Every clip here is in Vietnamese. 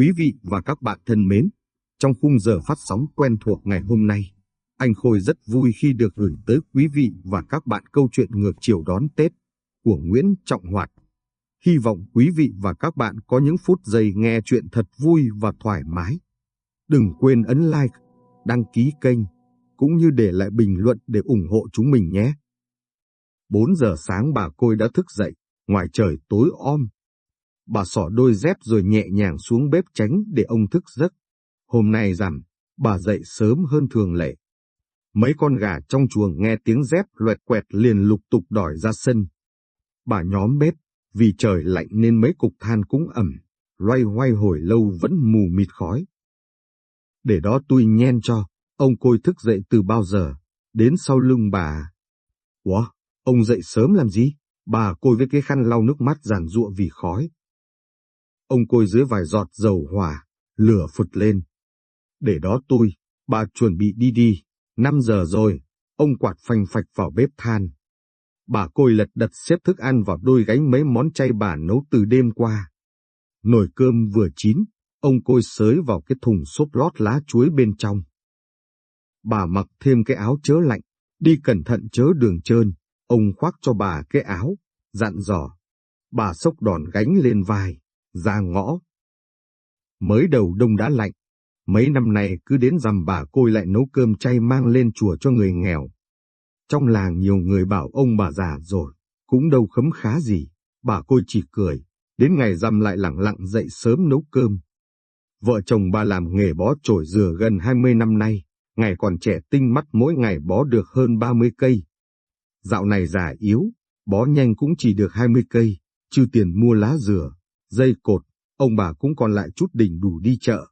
Quý vị và các bạn thân mến, trong khung giờ phát sóng quen thuộc ngày hôm nay, anh Khôi rất vui khi được gửi tới quý vị và các bạn câu chuyện ngược chiều đón Tết của Nguyễn Trọng Hoạt. Hy vọng quý vị và các bạn có những phút giây nghe chuyện thật vui và thoải mái. Đừng quên ấn like, đăng ký kênh, cũng như để lại bình luận để ủng hộ chúng mình nhé. 4 giờ sáng bà Côi đã thức dậy, ngoài trời tối om. Bà xỏ đôi dép rồi nhẹ nhàng xuống bếp tránh để ông thức giấc. Hôm nay rằm, bà dậy sớm hơn thường lệ. Mấy con gà trong chuồng nghe tiếng dép loẹt quẹt liền lục tục đòi ra sân. Bà nhóm bếp, vì trời lạnh nên mấy cục than cũng ẩm, loay hoay hồi lâu vẫn mù mịt khói. Để đó tôi nhen cho, ông côi thức dậy từ bao giờ, đến sau lưng bà. Ủa, ông dậy sớm làm gì? Bà côi với cái khăn lau nước mắt giàn giụa vì khói. Ông côi dưới vài giọt dầu hỏa, lửa phụt lên. Để đó tôi, bà chuẩn bị đi đi, năm giờ rồi, ông quạt phanh phạch vào bếp than. Bà côi lật đật xếp thức ăn vào đôi gánh mấy món chay bà nấu từ đêm qua. Nồi cơm vừa chín, ông côi sới vào cái thùng xốp lót lá chuối bên trong. Bà mặc thêm cái áo chớ lạnh, đi cẩn thận chớ đường trơn, ông khoác cho bà cái áo, dặn dò. Bà xốc đòn gánh lên vai, ra ngõ. Mới đầu đông đã lạnh, mấy năm nay cứ đến rằm bà côi lại nấu cơm chay mang lên chùa cho người nghèo. Trong làng nhiều người bảo ông bà già rồi, cũng đâu khấm khá gì, bà côi chỉ cười, đến ngày rằm lại lẳng lặng dậy sớm nấu cơm. Vợ chồng bà làm nghề bó chổi dừa gần 20 năm nay, ngày còn trẻ tinh mắt mỗi ngày bó được hơn 30 cây. Dạo này già yếu, bó nhanh cũng chỉ được 20 cây, chưa tiền mua lá dừa, dây cột, ông bà cũng còn lại chút đỉnh đủ đi chợ.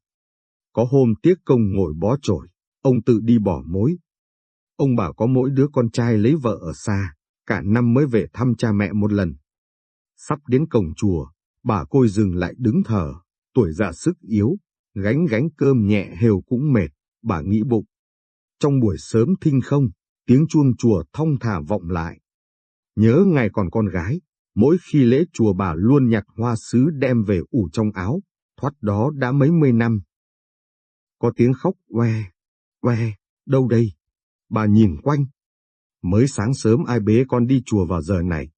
Có hôm tiếc công ngồi bó chổi, ông tự đi bỏ mối. Ông bà có mỗi đứa con trai lấy vợ ở xa, cả năm mới về thăm cha mẹ một lần. Sắp đến cổng chùa, bà côi dừng lại đứng thở, tuổi già sức yếu, gánh gánh cơm nhẹ hều cũng mệt, bà nghĩ bụng. Trong buổi sớm thinh không, tiếng chuông chùa thong thả vọng lại. Nhớ ngày còn con gái, mỗi khi lễ chùa bà luôn nhặt hoa sứ đem về ủ trong áo, thoát đó đã mấy mươi năm. Có tiếng khóc que, que, đâu đây? Bà nhìn quanh. Mới sáng sớm ai bế con đi chùa vào giờ này.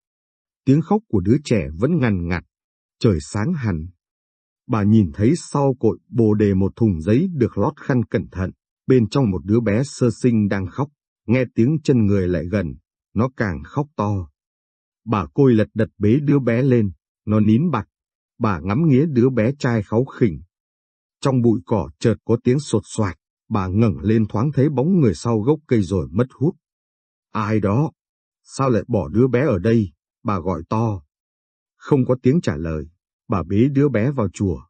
Tiếng khóc của đứa trẻ vẫn ngằn ngặt, trời sáng hẳn. Bà nhìn thấy sau cội bồ đề một thùng giấy được lót khăn cẩn thận, bên trong một đứa bé sơ sinh đang khóc, nghe tiếng chân người lại gần, nó càng khóc to. Bà côi lật đật bế đứa bé lên, nó nín bặt. Bà ngắm nghía đứa bé trai kháu khỉnh. Trong bụi cỏ chợt có tiếng sột soạt, bà ngẩng lên thoáng thấy bóng người sau gốc cây rồi mất hút. Ai đó? Sao lại bỏ đứa bé ở đây? Bà gọi to. Không có tiếng trả lời, bà bế đứa bé vào chùa.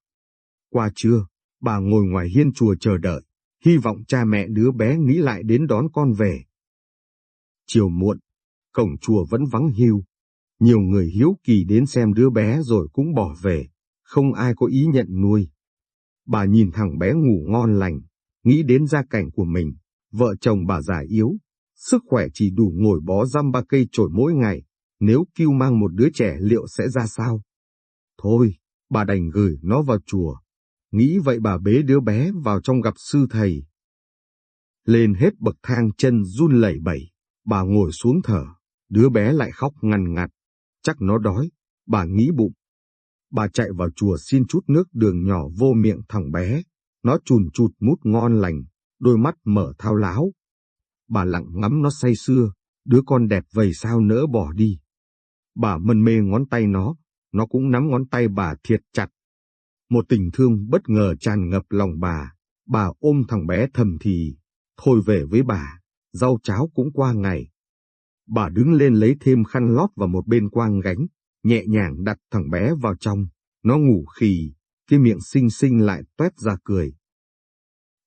Qua trưa, bà ngồi ngoài hiên chùa chờ đợi, hy vọng cha mẹ đứa bé nghĩ lại đến đón con về. Chiều muộn, cổng chùa vẫn vắng hiu, nhiều người hiếu kỳ đến xem đứa bé rồi cũng bỏ về, không ai có ý nhận nuôi. Bà nhìn thằng bé ngủ ngon lành, nghĩ đến gia cảnh của mình, vợ chồng bà già yếu, sức khỏe chỉ đủ ngồi bó răm ba cây chổi mỗi ngày, nếu kêu mang một đứa trẻ liệu sẽ ra sao? Thôi, bà đành gửi nó vào chùa. Nghĩ vậy bà bế đứa bé vào trong gặp sư thầy. Lên hết bậc thang chân run lẩy bẩy, bà ngồi xuống thở, đứa bé lại khóc ngằn ngặt chắc nó đói, bà nghĩ bụng. Bà chạy vào chùa xin chút nước đường nhỏ vô miệng thằng bé, nó chùn chụt mút ngon lành, đôi mắt mở thao láo. Bà lặng ngắm nó say sưa, đứa con đẹp vầy sao nỡ bỏ đi. Bà mân mê ngón tay nó, nó cũng nắm ngón tay bà thiệt chặt. Một tình thương bất ngờ tràn ngập lòng bà, bà ôm thằng bé thầm thì, thôi về với bà, rau cháo cũng qua ngày, Bà đứng lên lấy thêm khăn lót và một bên quang gánh, nhẹ nhàng đặt thằng bé vào trong. Nó ngủ khì, cái miệng xinh xinh lại toét ra cười.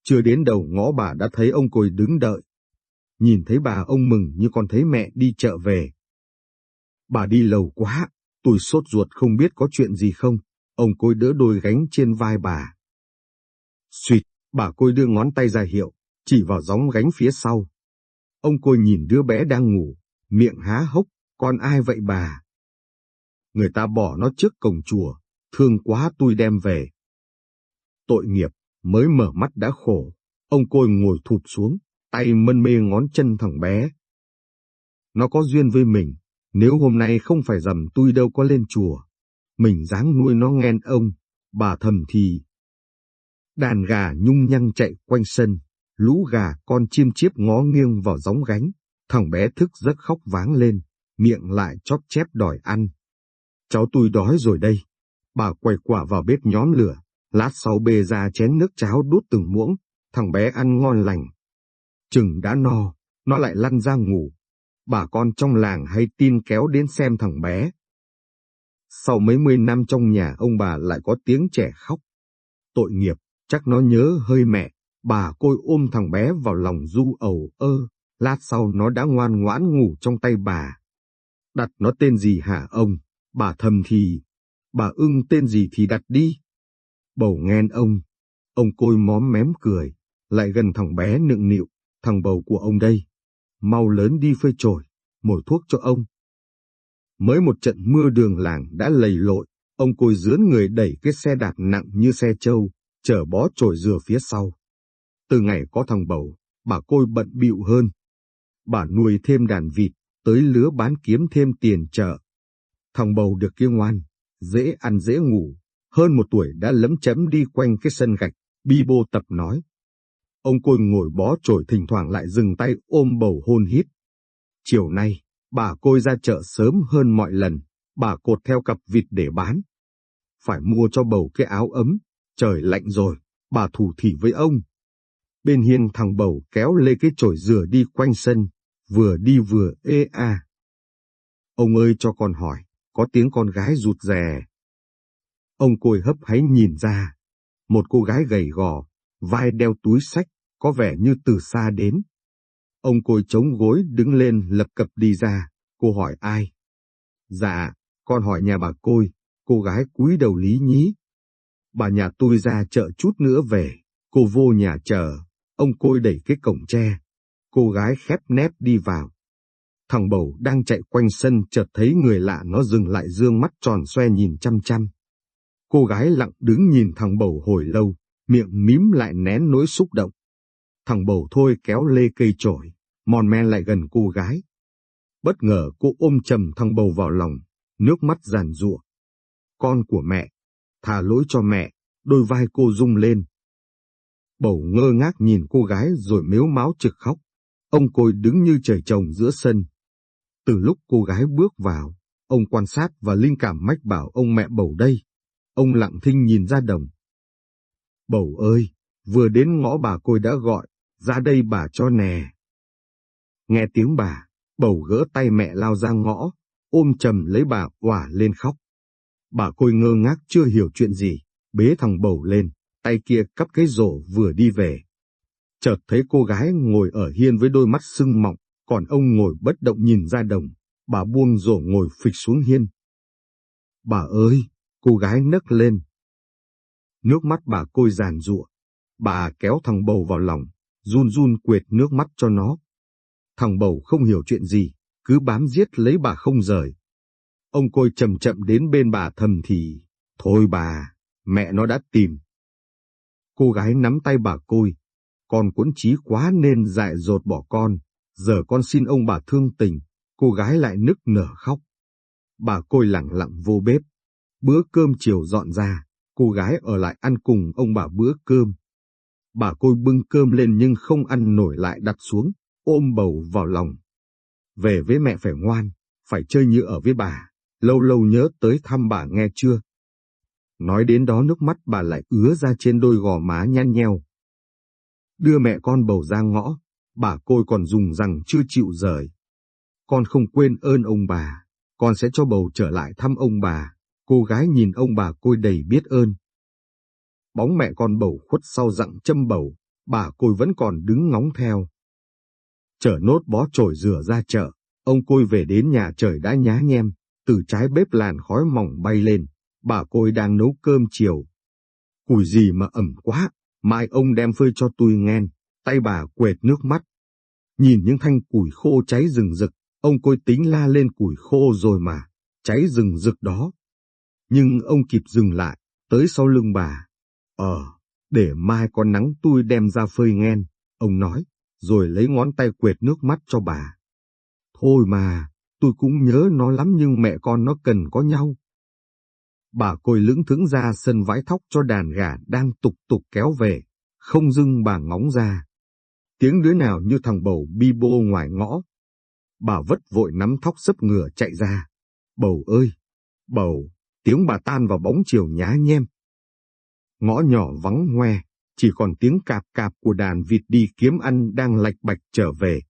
Chưa đến đầu ngõ bà đã thấy ông cồi đứng đợi. Nhìn thấy bà ông mừng như con thấy mẹ đi chợ về. Bà đi lâu quá, tôi sốt ruột không biết có chuyện gì không. Ông côi đỡ đôi gánh trên vai bà. Xuyệt, bà côi đưa ngón tay ra hiệu, chỉ vào gióng gánh phía sau. Ông côi nhìn đứa bé đang ngủ, miệng há hốc, con ai vậy bà? Người ta bỏ nó trước cổng chùa, thương quá tôi đem về. Tội nghiệp, mới mở mắt đã khổ. Ông côi ngồi thụp xuống, tay mân mê ngón chân thằng bé. Nó có duyên với mình, nếu hôm nay không phải dầm tôi đâu có lên chùa. Mình dáng nuôi nó nghen ông, bà thầm thì. Đàn gà nhung nhăng chạy quanh sân, lũ gà con chim chiếp ngó nghiêng vào gióng gánh. Thằng bé thức giấc khóc váng lên, miệng lại chóp chép đòi ăn. Cháu tôi đói rồi đây. Bà quay quả vào bếp nhóm lửa, lát sau bê ra chén nước cháo đút từng muỗng, thằng bé ăn ngon lành. Chừng đã no, nó lại lăn ra ngủ. Bà con trong làng hay tin kéo đến xem thằng bé. Sau mấy mươi năm trong nhà ông bà lại có tiếng trẻ khóc. Tội nghiệp, chắc nó nhớ hơi mẹ, bà côi ôm thằng bé vào lòng du ầu ơ, lát sau nó đã ngoan ngoãn ngủ trong tay bà. Đặt nó tên gì hả ông? Bà thầm thì, bà ưng tên gì thì đặt đi. Bầu nghen ông, ông côi móm mém cười, lại gần thằng bé nựng nịu, thằng bầu của ông đây. Mau lớn đi phơi trồi, mồi thuốc cho ông. Mới một trận mưa đường làng đã lầy lội, ông côi dướn người đẩy cái xe đạp nặng như xe trâu, chở bó trồi dừa phía sau. Từ ngày có thằng bầu, bà côi bận bịu hơn. Bà nuôi thêm đàn vịt, tới lứa bán kiếm thêm tiền chợ. Thằng bầu được kia ngoan, dễ ăn dễ ngủ, hơn một tuổi đã lấm chấm đi quanh cái sân gạch, bi bô tập nói. Ông Côi ngồi bó trổi thỉnh thoảng lại dừng tay ôm bầu hôn hít. Chiều nay, bà Côi ra chợ sớm hơn mọi lần, bà cột theo cặp vịt để bán. Phải mua cho bầu cái áo ấm, trời lạnh rồi, bà thủ thỉ với ông. Bên hiên thằng bầu kéo lê cái chổi dừa đi quanh sân, vừa đi vừa ê a. Ông ơi cho con hỏi, có tiếng con gái rụt rè. Ông côi hấp háy nhìn ra, một cô gái gầy gò, vai đeo túi sách, có vẻ như từ xa đến. Ông côi chống gối đứng lên lập cập đi ra, cô hỏi ai? Dạ, con hỏi nhà bà côi, cô gái cúi đầu lý nhí. Bà nhà tôi ra chợ chút nữa về, cô vô nhà chờ, ông côi đẩy cái cổng tre. Cô gái khép nép đi vào. Thằng bầu đang chạy quanh sân chợt thấy người lạ nó dừng lại dương mắt tròn xoe nhìn chăm chăm. Cô gái lặng đứng nhìn thằng bầu hồi lâu, miệng mím lại nén nỗi xúc động. Thằng bầu thôi kéo lê cây trổi, mòn men lại gần cô gái. Bất ngờ cô ôm chầm thằng bầu vào lòng, nước mắt giàn giụa. Con của mẹ, thả lỗi cho mẹ, đôi vai cô rung lên. Bầu ngơ ngác nhìn cô gái rồi mếu máu trực khóc. Ông côi đứng như trời trồng giữa sân. Từ lúc cô gái bước vào, ông quan sát và linh cảm mách bảo ông mẹ bầu đây. Ông lặng thinh nhìn ra đồng. Bầu ơi, vừa đến ngõ bà côi đã gọi, ra đây bà cho nè. Nghe tiếng bà, bầu gỡ tay mẹ lao ra ngõ, ôm chầm lấy bà quả lên khóc. Bà côi ngơ ngác chưa hiểu chuyện gì, bế thằng bầu lên, tay kia cắp cái rổ vừa đi về. Chợt thấy cô gái ngồi ở hiên với đôi mắt sưng mọng, còn ông ngồi bất động nhìn ra đồng, bà buông rổ ngồi phịch xuống hiên. Bà ơi, cô gái nấc lên. Nước mắt bà côi giàn rụa. bà kéo thằng bầu vào lòng, run run quệt nước mắt cho nó. Thằng bầu không hiểu chuyện gì, cứ bám giết lấy bà không rời. Ông côi chậm chậm đến bên bà thầm thì, thôi bà, mẹ nó đã tìm. Cô gái nắm tay bà côi, con cuốn trí quá nên dại dột bỏ con, giờ con xin ông bà thương tình, cô gái lại nức nở khóc. Bà côi lặng lặng vô bếp, bữa cơm chiều dọn ra, cô gái ở lại ăn cùng ông bà bữa cơm. Bà côi bưng cơm lên nhưng không ăn nổi lại đặt xuống, ôm bầu vào lòng. Về với mẹ phải ngoan, phải chơi như ở với bà, lâu lâu nhớ tới thăm bà nghe chưa? Nói đến đó nước mắt bà lại ứa ra trên đôi gò má nhăn nheo. Đưa mẹ con bầu ra ngõ, bà côi còn dùng rằng chưa chịu rời. Con không quên ơn ông bà, con sẽ cho bầu trở lại thăm ông bà. Cô gái nhìn ông bà côi đầy biết ơn. Bóng mẹ con bầu khuất sau dặng châm bầu, bà côi vẫn còn đứng ngóng theo. Chở nốt bó chổi rửa ra chợ, ông côi về đến nhà trời đã nhá nhem, từ trái bếp làn khói mỏng bay lên, bà côi đang nấu cơm chiều. Củi gì mà ẩm quá, mai ông đem phơi cho tôi nghen, tay bà quệt nước mắt. Nhìn những thanh củi khô cháy rừng rực, ông côi tính la lên củi khô rồi mà, cháy rừng rực đó. Nhưng ông kịp dừng lại, tới sau lưng bà. Ờ, Để mai có nắng tôi đem ra phơi nghen, ông nói, rồi lấy ngón tay quệt nước mắt cho bà. Thôi mà, tôi cũng nhớ nó lắm nhưng mẹ con nó cần có nhau. Bà côi lững thững ra sân vãi thóc cho đàn gà đang tục tục kéo về, không dưng bà ngóng ra. Tiếng đứa nào như thằng bầu bi bô ngoài ngõ. Bà vất vội nắm thóc sấp ngửa chạy ra. Bầu ơi! Bầu! Tiếng bà tan vào bóng chiều nhá nhem. Ngõ nhỏ vắng hoe, chỉ còn tiếng cạp cạp của đàn vịt đi kiếm ăn đang lạch bạch trở về.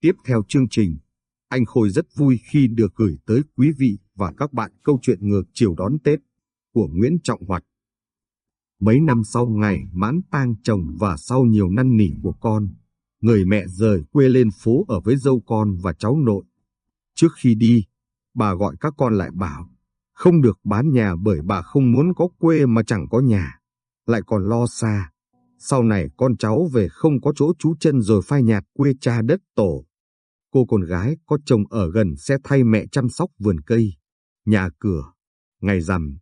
Tiếp theo chương trình, anh Khôi rất vui khi được gửi tới quý vị và các bạn câu chuyện ngược chiều đón Tết của Nguyễn Trọng Hoạt. Mấy năm sau ngày mãn tang chồng và sau nhiều năn nỉ của con, người mẹ rời quê lên phố ở với dâu con và cháu nội. Trước khi đi, bà gọi các con lại bảo, không được bán nhà bởi bà không muốn có quê mà chẳng có nhà, lại còn lo xa. Sau này con cháu về không có chỗ trú chân rồi phai nhạt quê cha đất tổ. Cô con gái có chồng ở gần sẽ thay mẹ chăm sóc vườn cây, nhà cửa, ngày rằm,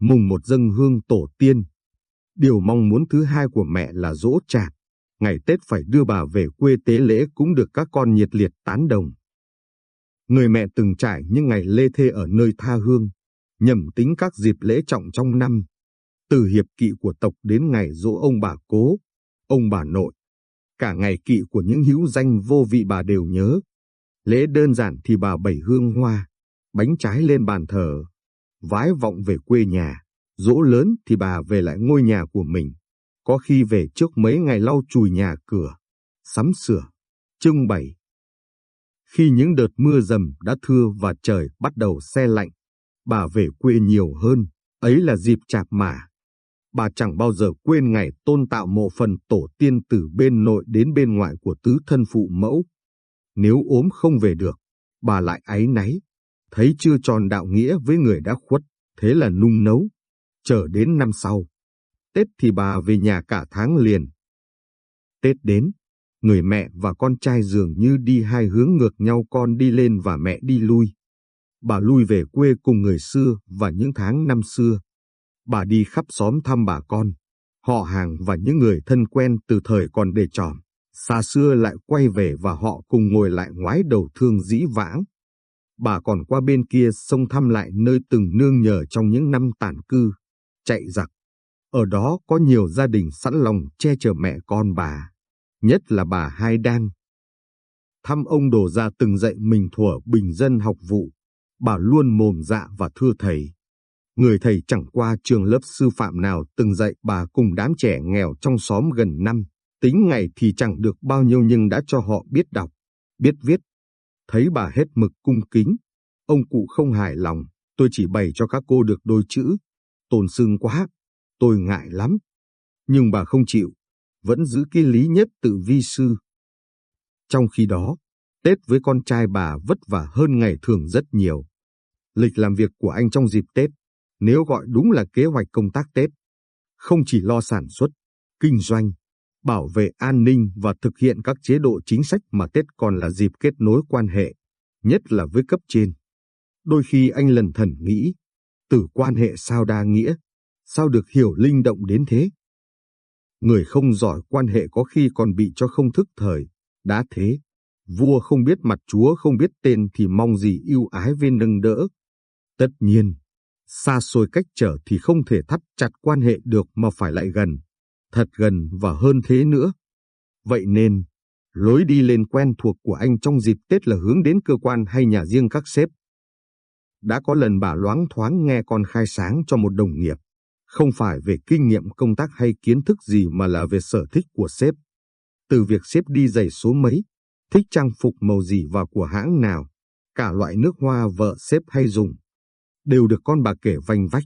mùng một dâng hương tổ tiên. Điều mong muốn thứ hai của mẹ là dỗ chạp, ngày Tết phải đưa bà về quê tế lễ cũng được các con nhiệt liệt tán đồng. Người mẹ từng trải những ngày lê thê ở nơi tha hương, nhầm tính các dịp lễ trọng trong năm, từ hiệp kỵ của tộc đến ngày dỗ ông bà cố, ông bà nội. Cả ngày kỵ của những hữu danh vô vị bà đều nhớ. Lễ đơn giản thì bà bảy hương hoa, bánh trái lên bàn thờ, vái vọng về quê nhà, dỗ lớn thì bà về lại ngôi nhà của mình. Có khi về trước mấy ngày lau chùi nhà cửa, sắm sửa, trưng bày. Khi những đợt mưa dầm đã thưa và trời bắt đầu xe lạnh, bà về quê nhiều hơn, ấy là dịp chạp mà. Bà chẳng bao giờ quên ngày tôn tạo mộ phần tổ tiên từ bên nội đến bên ngoại của tứ thân phụ mẫu. Nếu ốm không về được, bà lại áy náy, thấy chưa tròn đạo nghĩa với người đã khuất, thế là nung nấu. Chờ đến năm sau, Tết thì bà về nhà cả tháng liền. Tết đến, người mẹ và con trai dường như đi hai hướng ngược nhau con đi lên và mẹ đi lui. Bà lui về quê cùng người xưa và những tháng năm xưa. Bà đi khắp xóm thăm bà con, họ hàng và những người thân quen từ thời còn đề tròm. Xa xưa lại quay về và họ cùng ngồi lại ngoái đầu thương dĩ vãng. Bà còn qua bên kia sông thăm lại nơi từng nương nhờ trong những năm tản cư, chạy giặc. Ở đó có nhiều gia đình sẵn lòng che chở mẹ con bà, nhất là bà Hai Đan. Thăm ông đồ ra từng dạy mình thuở bình dân học vụ, bà luôn mồm dạ và thưa thầy. Người thầy chẳng qua trường lớp sư phạm nào từng dạy bà cùng đám trẻ nghèo trong xóm gần năm, tính ngày thì chẳng được bao nhiêu nhưng đã cho họ biết đọc, biết viết. Thấy bà hết mực cung kính, ông cụ không hài lòng, tôi chỉ bày cho các cô được đôi chữ, tồn sưng quá, tôi ngại lắm. Nhưng bà không chịu, vẫn giữ cái lý nhất tự vi sư. Trong khi đó, Tết với con trai bà vất vả hơn ngày thường rất nhiều. Lịch làm việc của anh trong dịp Tết, nếu gọi đúng là kế hoạch công tác Tết, không chỉ lo sản xuất, kinh doanh, bảo vệ an ninh và thực hiện các chế độ chính sách mà Tết còn là dịp kết nối quan hệ, nhất là với cấp trên. Đôi khi anh lần thần nghĩ, từ quan hệ sao đa nghĩa, sao được hiểu linh động đến thế? Người không giỏi quan hệ có khi còn bị cho không thức thời, đã thế. Vua không biết mặt chúa không biết tên thì mong gì yêu ái viên nâng đỡ. Tất nhiên, xa xôi cách trở thì không thể thắt chặt quan hệ được mà phải lại gần, thật gần và hơn thế nữa. Vậy nên, lối đi lên quen thuộc của anh trong dịp Tết là hướng đến cơ quan hay nhà riêng các sếp. Đã có lần bà loáng thoáng nghe con khai sáng cho một đồng nghiệp, không phải về kinh nghiệm công tác hay kiến thức gì mà là về sở thích của sếp. Từ việc sếp đi giày số mấy, thích trang phục màu gì và của hãng nào, cả loại nước hoa vợ sếp hay dùng, đều được con bà kể vanh vách.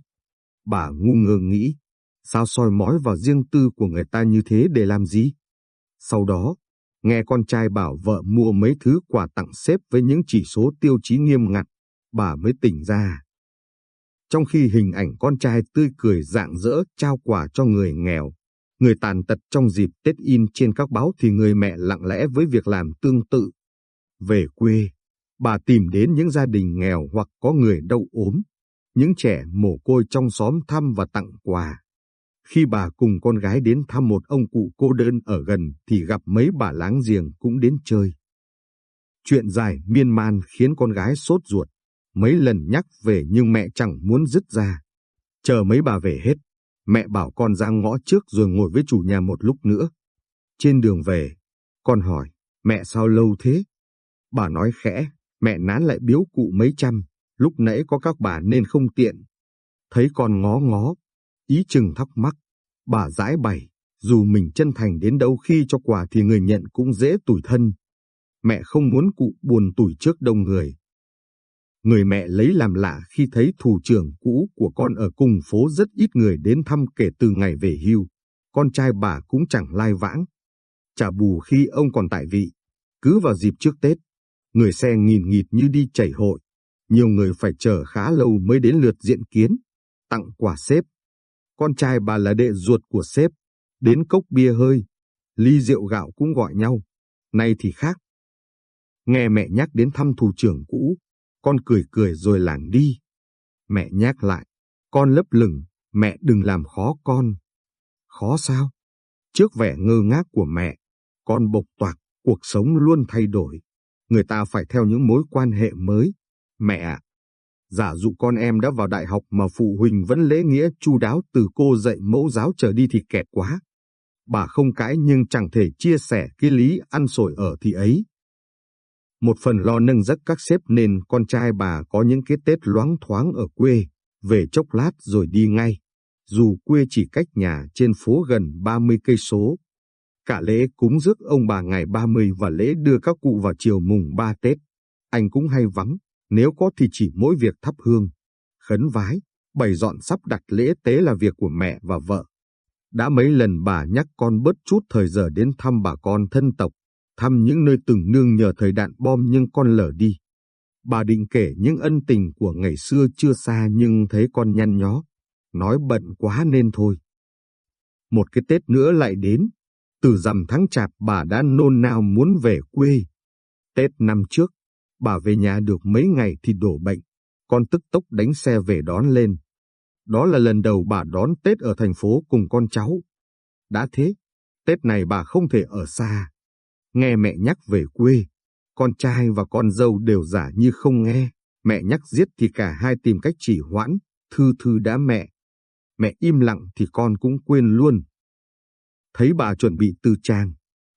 Bà ngu ngơ nghĩ, sao soi mói vào riêng tư của người ta như thế để làm gì? Sau đó, nghe con trai bảo vợ mua mấy thứ quà tặng xếp với những chỉ số tiêu chí nghiêm ngặt, bà mới tỉnh ra. Trong khi hình ảnh con trai tươi cười rạng rỡ trao quà cho người nghèo, người tàn tật trong dịp Tết in trên các báo thì người mẹ lặng lẽ với việc làm tương tự. Về quê, bà tìm đến những gia đình nghèo hoặc có người đau ốm, những trẻ mồ côi trong xóm thăm và tặng quà. Khi bà cùng con gái đến thăm một ông cụ cô đơn ở gần thì gặp mấy bà láng giềng cũng đến chơi. Chuyện dài miên man khiến con gái sốt ruột, mấy lần nhắc về nhưng mẹ chẳng muốn dứt ra. Chờ mấy bà về hết, mẹ bảo con ra ngõ trước rồi ngồi với chủ nhà một lúc nữa. Trên đường về, con hỏi, mẹ sao lâu thế? Bà nói khẽ, mẹ nán lại biếu cụ mấy trăm, lúc nãy có các bà nên không tiện. Thấy con ngó ngó, ý chừng thắc mắc, bà giải bày, dù mình chân thành đến đâu khi cho quà thì người nhận cũng dễ tủi thân. Mẹ không muốn cụ buồn tủi trước đông người. Người mẹ lấy làm lạ khi thấy thủ trưởng cũ của con ở cùng phố rất ít người đến thăm kể từ ngày về hưu. Con trai bà cũng chẳng lai vãng. Chả bù khi ông còn tại vị. Cứ vào dịp trước Tết, người xe nghìn nghịt như đi chảy hội. Nhiều người phải chờ khá lâu mới đến lượt diện kiến, tặng quà xếp. Con trai bà là đệ ruột của sếp, đến cốc bia hơi, ly rượu gạo cũng gọi nhau. Nay thì khác. Nghe mẹ nhắc đến thăm thủ trưởng cũ, con cười cười rồi lảng đi. Mẹ nhắc lại, con lấp lửng, mẹ đừng làm khó con. Khó sao? Trước vẻ ngơ ngác của mẹ, con bộc toạc, cuộc sống luôn thay đổi. Người ta phải theo những mối quan hệ mới. Mẹ ạ, giả dụ con em đã vào đại học mà phụ huynh vẫn lễ nghĩa chu đáo từ cô dạy mẫu giáo trở đi thì kẹt quá. Bà không cãi nhưng chẳng thể chia sẻ cái lý ăn sổi ở thì ấy. Một phần lo nâng giấc các sếp nên con trai bà có những cái Tết loáng thoáng ở quê, về chốc lát rồi đi ngay. Dù quê chỉ cách nhà trên phố gần 30 cây số. Cả lễ cúng rước ông bà ngày 30 và lễ đưa các cụ vào chiều mùng 3 Tết. Anh cũng hay vắng, nếu có thì chỉ mỗi việc thắp hương, khấn vái, bày dọn sắp đặt lễ tế là việc của mẹ và vợ. Đã mấy lần bà nhắc con bớt chút thời giờ đến thăm bà con thân tộc, thăm những nơi từng nương nhờ thời đạn bom nhưng con lở đi. Bà định kể những ân tình của ngày xưa chưa xa nhưng thấy con nhăn nhó, nói bận quá nên thôi. Một cái Tết nữa lại đến, từ rằm tháng chạp bà đã nôn nao muốn về quê. Tết năm trước, bà về nhà được mấy ngày thì đổ bệnh, con tức tốc đánh xe về đón lên. Đó là lần đầu bà đón Tết ở thành phố cùng con cháu. Đã thế, Tết này bà không thể ở xa. Nghe mẹ nhắc về quê, con trai và con dâu đều giả như không nghe. Mẹ nhắc giết thì cả hai tìm cách chỉ hoãn, thư thư đã mẹ. Mẹ im lặng thì con cũng quên luôn. Thấy bà chuẩn bị tư trang,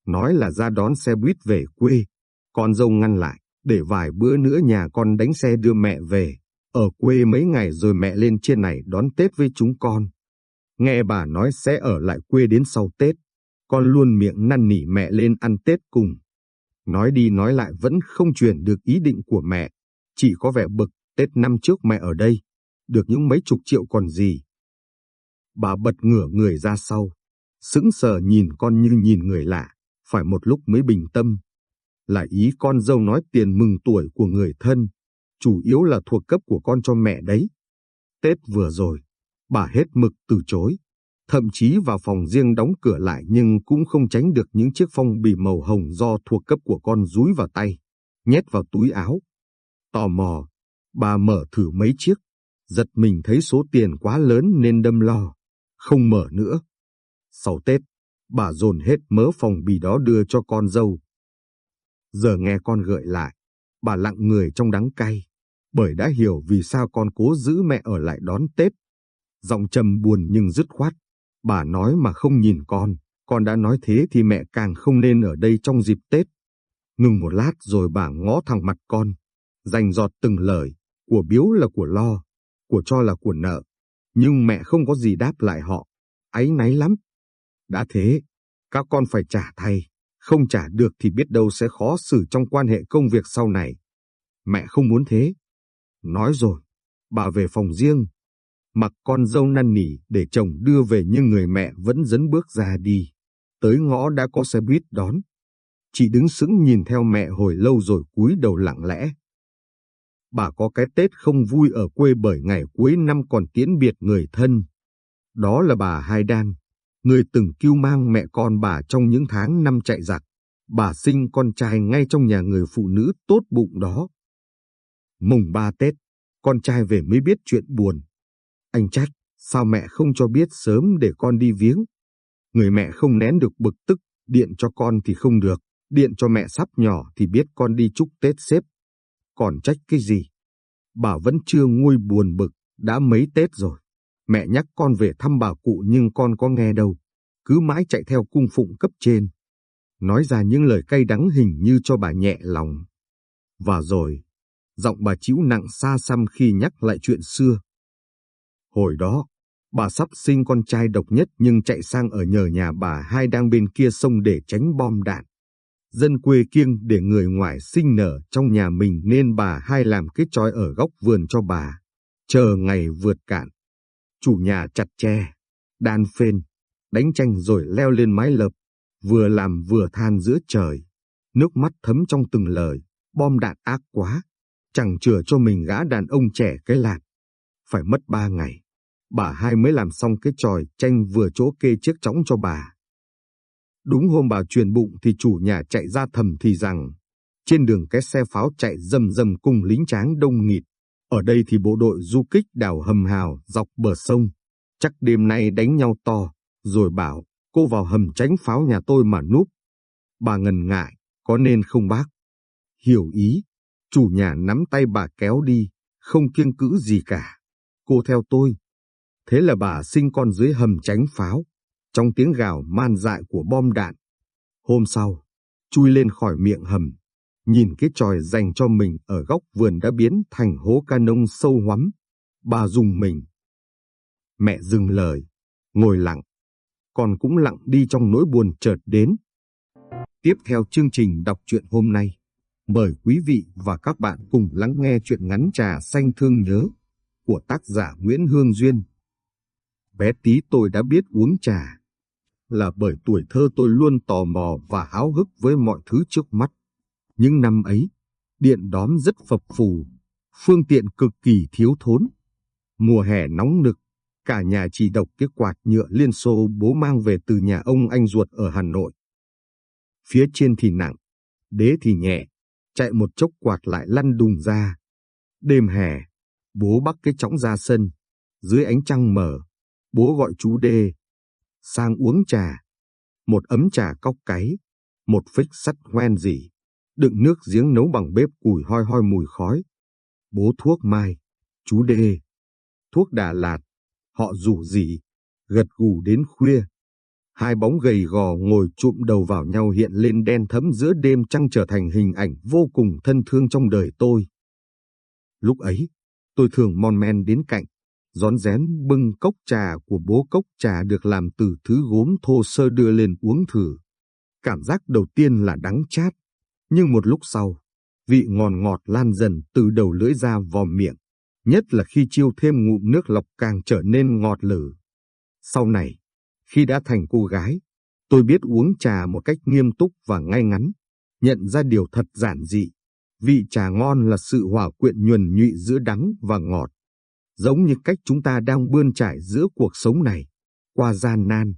nói là ra đón xe buýt về quê. Con dâu ngăn lại, để vài bữa nữa nhà con đánh xe đưa mẹ về. Ở quê mấy ngày rồi mẹ lên trên này đón Tết với chúng con. Nghe bà nói sẽ ở lại quê đến sau Tết con luôn miệng năn nỉ mẹ lên ăn Tết cùng. Nói đi nói lại vẫn không truyền được ý định của mẹ, chỉ có vẻ bực Tết năm trước mẹ ở đây, được những mấy chục triệu còn gì. Bà bật ngửa người ra sau, sững sờ nhìn con như nhìn người lạ, phải một lúc mới bình tâm. Là ý con dâu nói tiền mừng tuổi của người thân, chủ yếu là thuộc cấp của con cho mẹ đấy. Tết vừa rồi, bà hết mực từ chối thậm chí vào phòng riêng đóng cửa lại nhưng cũng không tránh được những chiếc phong bì màu hồng do thuộc cấp của con rúi vào tay, nhét vào túi áo. Tò mò, bà mở thử mấy chiếc, giật mình thấy số tiền quá lớn nên đâm lo, không mở nữa. Sau Tết, bà dồn hết mớ phòng bì đó đưa cho con dâu. Giờ nghe con gợi lại, bà lặng người trong đắng cay, bởi đã hiểu vì sao con cố giữ mẹ ở lại đón Tết. Giọng trầm buồn nhưng dứt khoát. Bà nói mà không nhìn con, con đã nói thế thì mẹ càng không nên ở đây trong dịp Tết. Ngừng một lát rồi bà ngó thẳng mặt con, dành giọt từng lời, của biếu là của lo, của cho là của nợ. Nhưng mẹ không có gì đáp lại họ, áy náy lắm. Đã thế, các con phải trả thay, không trả được thì biết đâu sẽ khó xử trong quan hệ công việc sau này. Mẹ không muốn thế. Nói rồi, bà về phòng riêng, mặc con dâu năn nỉ để chồng đưa về nhưng người mẹ vẫn dấn bước ra đi. Tới ngõ đã có xe buýt đón. Chị đứng sững nhìn theo mẹ hồi lâu rồi cúi đầu lặng lẽ. Bà có cái Tết không vui ở quê bởi ngày cuối năm còn tiễn biệt người thân. Đó là bà Hai Đan, người từng kêu mang mẹ con bà trong những tháng năm chạy giặc. Bà sinh con trai ngay trong nhà người phụ nữ tốt bụng đó. Mùng ba Tết, con trai về mới biết chuyện buồn. Anh trách, Sao mẹ không cho biết sớm để con đi viếng? Người mẹ không nén được bực tức, điện cho con thì không được, điện cho mẹ sắp nhỏ thì biết con đi chúc Tết xếp. Còn trách cái gì? Bà vẫn chưa nguôi buồn bực, đã mấy Tết rồi. Mẹ nhắc con về thăm bà cụ nhưng con có nghe đâu. Cứ mãi chạy theo cung phụng cấp trên. Nói ra những lời cay đắng hình như cho bà nhẹ lòng. Và rồi, giọng bà chịu nặng xa xăm khi nhắc lại chuyện xưa. Hồi đó, bà sắp sinh con trai độc nhất nhưng chạy sang ở nhờ nhà bà hai đang bên kia sông để tránh bom đạn. Dân quê kiêng để người ngoài sinh nở trong nhà mình nên bà hai làm cái tròi ở góc vườn cho bà, chờ ngày vượt cạn. Chủ nhà chặt tre, đan phên, đánh tranh rồi leo lên mái lợp, vừa làm vừa than giữa trời. Nước mắt thấm trong từng lời, bom đạn ác quá, chẳng chừa cho mình gã đàn ông trẻ cái lạt. Phải mất ba ngày, bà hai mới làm xong cái tròi tranh vừa chỗ kê chiếc chóng cho bà. Đúng hôm bà truyền bụng thì chủ nhà chạy ra thầm thì rằng, trên đường cái xe pháo chạy dầm dầm cùng lính tráng đông nghịt. Ở đây thì bộ đội du kích đảo hầm hào dọc bờ sông. Chắc đêm nay đánh nhau to, rồi bảo, cô vào hầm tránh pháo nhà tôi mà núp. Bà ngần ngại, có nên không bác? Hiểu ý, chủ nhà nắm tay bà kéo đi, không kiêng cữ gì cả. Cô theo tôi. Thế là bà sinh con dưới hầm tránh pháo, trong tiếng gào man dại của bom đạn. Hôm sau, chui lên khỏi miệng hầm, nhìn cái tròi dành cho mình ở góc vườn đã biến thành hố canon sâu hoắm. Bà dùng mình. Mẹ dừng lời, ngồi lặng. Còn cũng lặng đi trong nỗi buồn chợt đến. Tiếp theo chương trình đọc truyện hôm nay, mời quý vị và các bạn cùng lắng nghe chuyện ngắn trà xanh thương nhớ của tác giả Nguyễn Hương Duyên. Bé tí tôi đã biết uống trà, là bởi tuổi thơ tôi luôn tò mò và háo hức với mọi thứ trước mắt. Những năm ấy, điện đóm rất phập phù, phương tiện cực kỳ thiếu thốn. Mùa hè nóng nực, cả nhà chỉ độc cái quạt nhựa liên xô bố mang về từ nhà ông anh ruột ở Hà Nội. Phía trên thì nặng, đế thì nhẹ, chạy một chốc quạt lại lăn đùng ra. Đêm hè, bố bắt cái chõng ra sân, dưới ánh trăng mở, bố gọi chú đê, sang uống trà. Một ấm trà cóc cái, một phích sắt hoen dỉ, đựng nước giếng nấu bằng bếp củi hoi hoi mùi khói. Bố thuốc mai, chú đê, thuốc Đà Lạt, họ rủ gì, gật gù đến khuya. Hai bóng gầy gò ngồi trụm đầu vào nhau hiện lên đen thấm giữa đêm trăng trở thành hình ảnh vô cùng thân thương trong đời tôi. Lúc ấy, tôi thường mon men đến cạnh, rón rén bưng cốc trà của bố cốc trà được làm từ thứ gốm thô sơ đưa lên uống thử. Cảm giác đầu tiên là đắng chát, nhưng một lúc sau, vị ngọt ngọt lan dần từ đầu lưỡi ra vào miệng, nhất là khi chiêu thêm ngụm nước lọc càng trở nên ngọt lử. Sau này, khi đã thành cô gái, tôi biết uống trà một cách nghiêm túc và ngay ngắn, nhận ra điều thật giản dị. Vị trà ngon là sự hòa quyện nhuần nhụy giữa đắng và ngọt giống như cách chúng ta đang bươn trải giữa cuộc sống này, qua gian nan,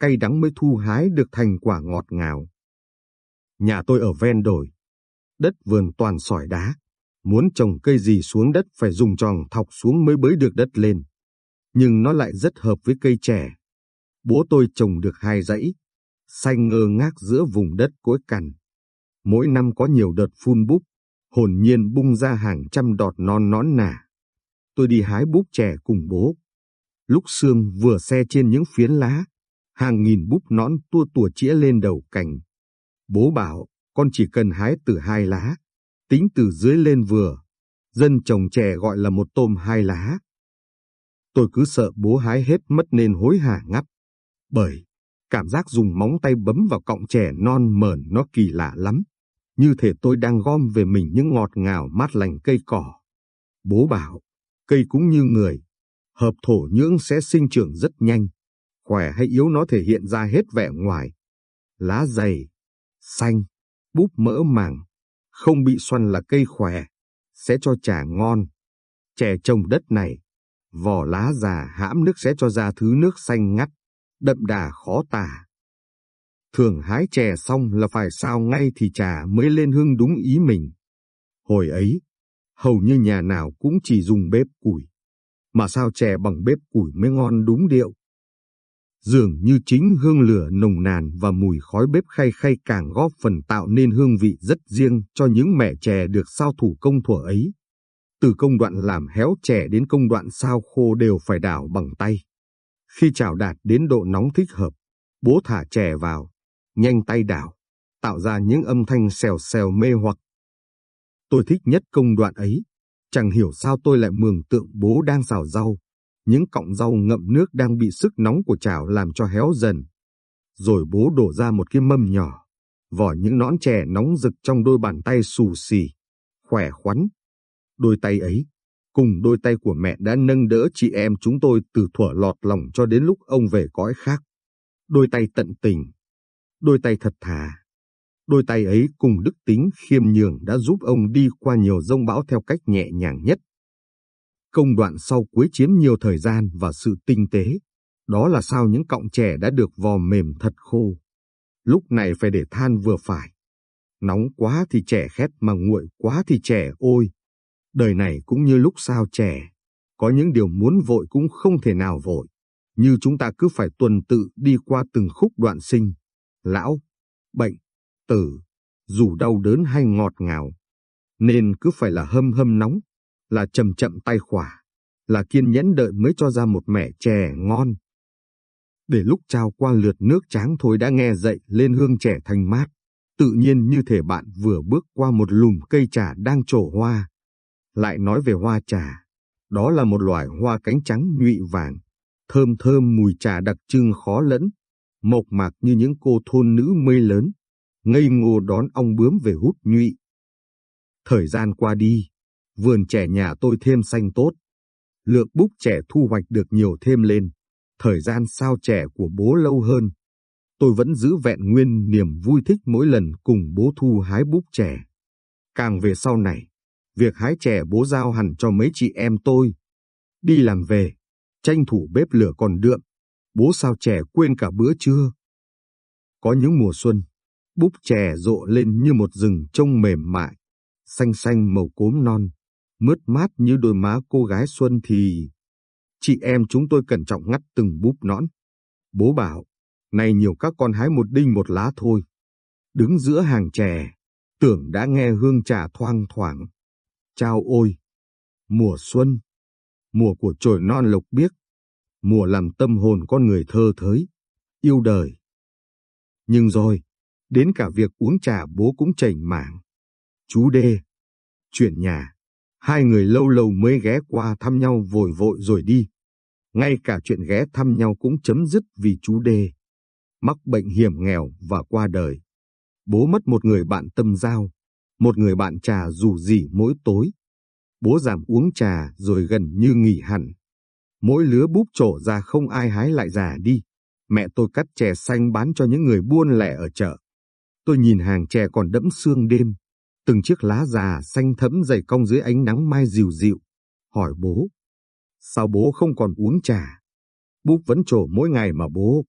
cay đắng mới thu hái được thành quả ngọt ngào. Nhà tôi ở ven đồi, đất vườn toàn sỏi đá, muốn trồng cây gì xuống đất phải dùng tròn thọc xuống mới bới được đất lên. Nhưng nó lại rất hợp với cây trẻ. Bố tôi trồng được hai dãy, xanh ngơ ngác giữa vùng đất cối cằn. Mỗi năm có nhiều đợt phun búp, hồn nhiên bung ra hàng trăm đọt non nón nả tôi đi hái búp trẻ cùng bố. Lúc sương vừa xe trên những phiến lá, hàng nghìn búp nón tua tùa chĩa lên đầu cành. Bố bảo, con chỉ cần hái từ hai lá, tính từ dưới lên vừa. Dân trồng trẻ gọi là một tôm hai lá. Tôi cứ sợ bố hái hết mất nên hối hả ngắt. Bởi, cảm giác dùng móng tay bấm vào cọng trẻ non mờn nó kỳ lạ lắm. Như thể tôi đang gom về mình những ngọt ngào mát lành cây cỏ. Bố bảo, Cây cũng như người, hợp thổ nhưỡng sẽ sinh trưởng rất nhanh, khỏe hay yếu nó thể hiện ra hết vẻ ngoài. Lá dày, xanh, búp mỡ màng, không bị xoăn là cây khỏe, sẽ cho trà ngon. Chè trồng đất này, vỏ lá già hãm nước sẽ cho ra thứ nước xanh ngắt, đậm đà khó tả. Thường hái chè xong là phải sao ngay thì trà mới lên hương đúng ý mình. Hồi ấy, hầu như nhà nào cũng chỉ dùng bếp củi. mà sao chè bằng bếp củi mới ngon đúng điệu. Dường như chính hương lửa nồng nàn và mùi khói bếp khay khay càng góp phần tạo nên hương vị rất riêng cho những mẻ chè được sao thủ công thuở ấy. Từ công đoạn làm héo chè đến công đoạn sao khô đều phải đảo bằng tay. Khi chảo đạt đến độ nóng thích hợp, bố thả chè vào, nhanh tay đảo, tạo ra những âm thanh xèo xèo mê hoặc. Tôi thích nhất công đoạn ấy, chẳng hiểu sao tôi lại mường tượng bố đang xào rau, những cọng rau ngậm nước đang bị sức nóng của chảo làm cho héo dần. Rồi bố đổ ra một cái mâm nhỏ, vỏ những nón chè nóng rực trong đôi bàn tay xù xì, khỏe khoắn. Đôi tay ấy, cùng đôi tay của mẹ đã nâng đỡ chị em chúng tôi từ thuở lọt lòng cho đến lúc ông về cõi khác. Đôi tay tận tình, đôi tay thật thà. Đôi tay ấy cùng đức tính khiêm nhường đã giúp ông đi qua nhiều rông bão theo cách nhẹ nhàng nhất. Công đoạn sau cuối chiếm nhiều thời gian và sự tinh tế. Đó là sao những cọng chè đã được vò mềm thật khô. Lúc này phải để than vừa phải. Nóng quá thì chè khét mà nguội quá thì chè ôi. Đời này cũng như lúc sao chè. Có những điều muốn vội cũng không thể nào vội. Như chúng ta cứ phải tuần tự đi qua từng khúc đoạn sinh. Lão, bệnh, tử, dù đau đớn hay ngọt ngào. Nên cứ phải là hâm hâm nóng, là chậm chậm tay khỏa, là kiên nhẫn đợi mới cho ra một mẻ chè ngon. Để lúc trao qua lượt nước tráng thôi đã nghe dậy lên hương trẻ thanh mát, tự nhiên như thể bạn vừa bước qua một lùm cây trà đang trổ hoa. Lại nói về hoa trà, đó là một loài hoa cánh trắng nhụy vàng, thơm thơm mùi trà đặc trưng khó lẫn, mộc mạc như những cô thôn nữ mây lớn, ngây ngô đón ong bướm về hút nhụy. Thời gian qua đi, vườn trẻ nhà tôi thêm xanh tốt. Lượng búp trẻ thu hoạch được nhiều thêm lên, thời gian sao trẻ của bố lâu hơn. Tôi vẫn giữ vẹn nguyên niềm vui thích mỗi lần cùng bố thu hái búp trẻ. Càng về sau này, việc hái trẻ bố giao hẳn cho mấy chị em tôi. Đi làm về, tranh thủ bếp lửa còn đượm, bố sao trẻ quên cả bữa trưa. Có những mùa xuân, búp chè rộ lên như một rừng trông mềm mại, xanh xanh màu cốm non, mướt mát như đôi má cô gái Xuân thì... Chị em chúng tôi cẩn trọng ngắt từng búp nõn. Bố bảo, này nhiều các con hái một đinh một lá thôi. Đứng giữa hàng chè, tưởng đã nghe hương trà thoang thoảng. Chao ôi! Mùa xuân! Mùa của trồi non lộc biếc! Mùa làm tâm hồn con người thơ thới, yêu đời. Nhưng rồi, đến cả việc uống trà bố cũng chảnh mảng. Chú đê! Chuyển nhà! Hai người lâu lâu mới ghé qua thăm nhau vội vội rồi đi. Ngay cả chuyện ghé thăm nhau cũng chấm dứt vì chú Đê. Mắc bệnh hiểm nghèo và qua đời. Bố mất một người bạn tâm giao, một người bạn trà dù gì mỗi tối. Bố giảm uống trà rồi gần như nghỉ hẳn. Mỗi lứa búp trổ ra không ai hái lại già đi. Mẹ tôi cắt chè xanh bán cho những người buôn lẻ ở chợ. Tôi nhìn hàng chè còn đẫm sương đêm, từng chiếc lá già xanh thẫm dày cong dưới ánh nắng mai dịu dịu, hỏi bố. Sao bố không còn uống trà? Búp vẫn trổ mỗi ngày mà bố.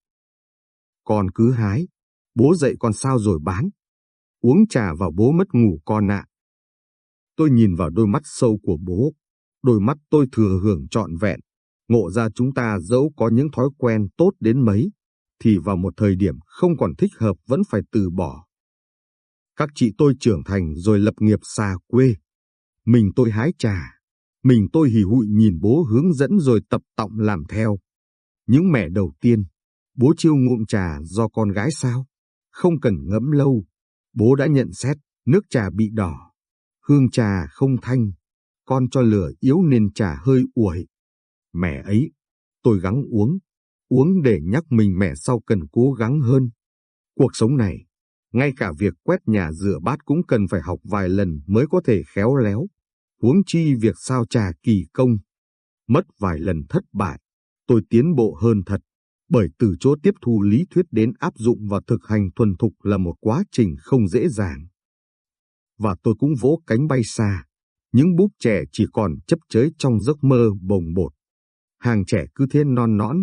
Con cứ hái, bố dậy con sao rồi bán. Uống trà vào bố mất ngủ con ạ. Tôi nhìn vào đôi mắt sâu của bố, đôi mắt tôi thừa hưởng trọn vẹn, ngộ ra chúng ta dẫu có những thói quen tốt đến mấy, thì vào một thời điểm không còn thích hợp vẫn phải từ bỏ. Các chị tôi trưởng thành rồi lập nghiệp xa quê. Mình tôi hái trà. Mình tôi hì hụi nhìn bố hướng dẫn rồi tập tọng làm theo. Những mẹ đầu tiên, bố chiêu ngụm trà do con gái sao? Không cần ngẫm lâu. Bố đã nhận xét, nước trà bị đỏ. Hương trà không thanh. Con cho lửa yếu nên trà hơi uổi. Mẹ ấy, tôi gắng uống. Uống để nhắc mình mẹ sau cần cố gắng hơn. Cuộc sống này, ngay cả việc quét nhà rửa bát cũng cần phải học vài lần mới có thể khéo léo. Huống chi việc sao trà kỳ công. Mất vài lần thất bại, tôi tiến bộ hơn thật. Bởi từ chỗ tiếp thu lý thuyết đến áp dụng và thực hành thuần thục là một quá trình không dễ dàng. Và tôi cũng vỗ cánh bay xa. Những búp trẻ chỉ còn chấp chới trong giấc mơ bồng bột. Hàng trẻ cứ thế non nõn,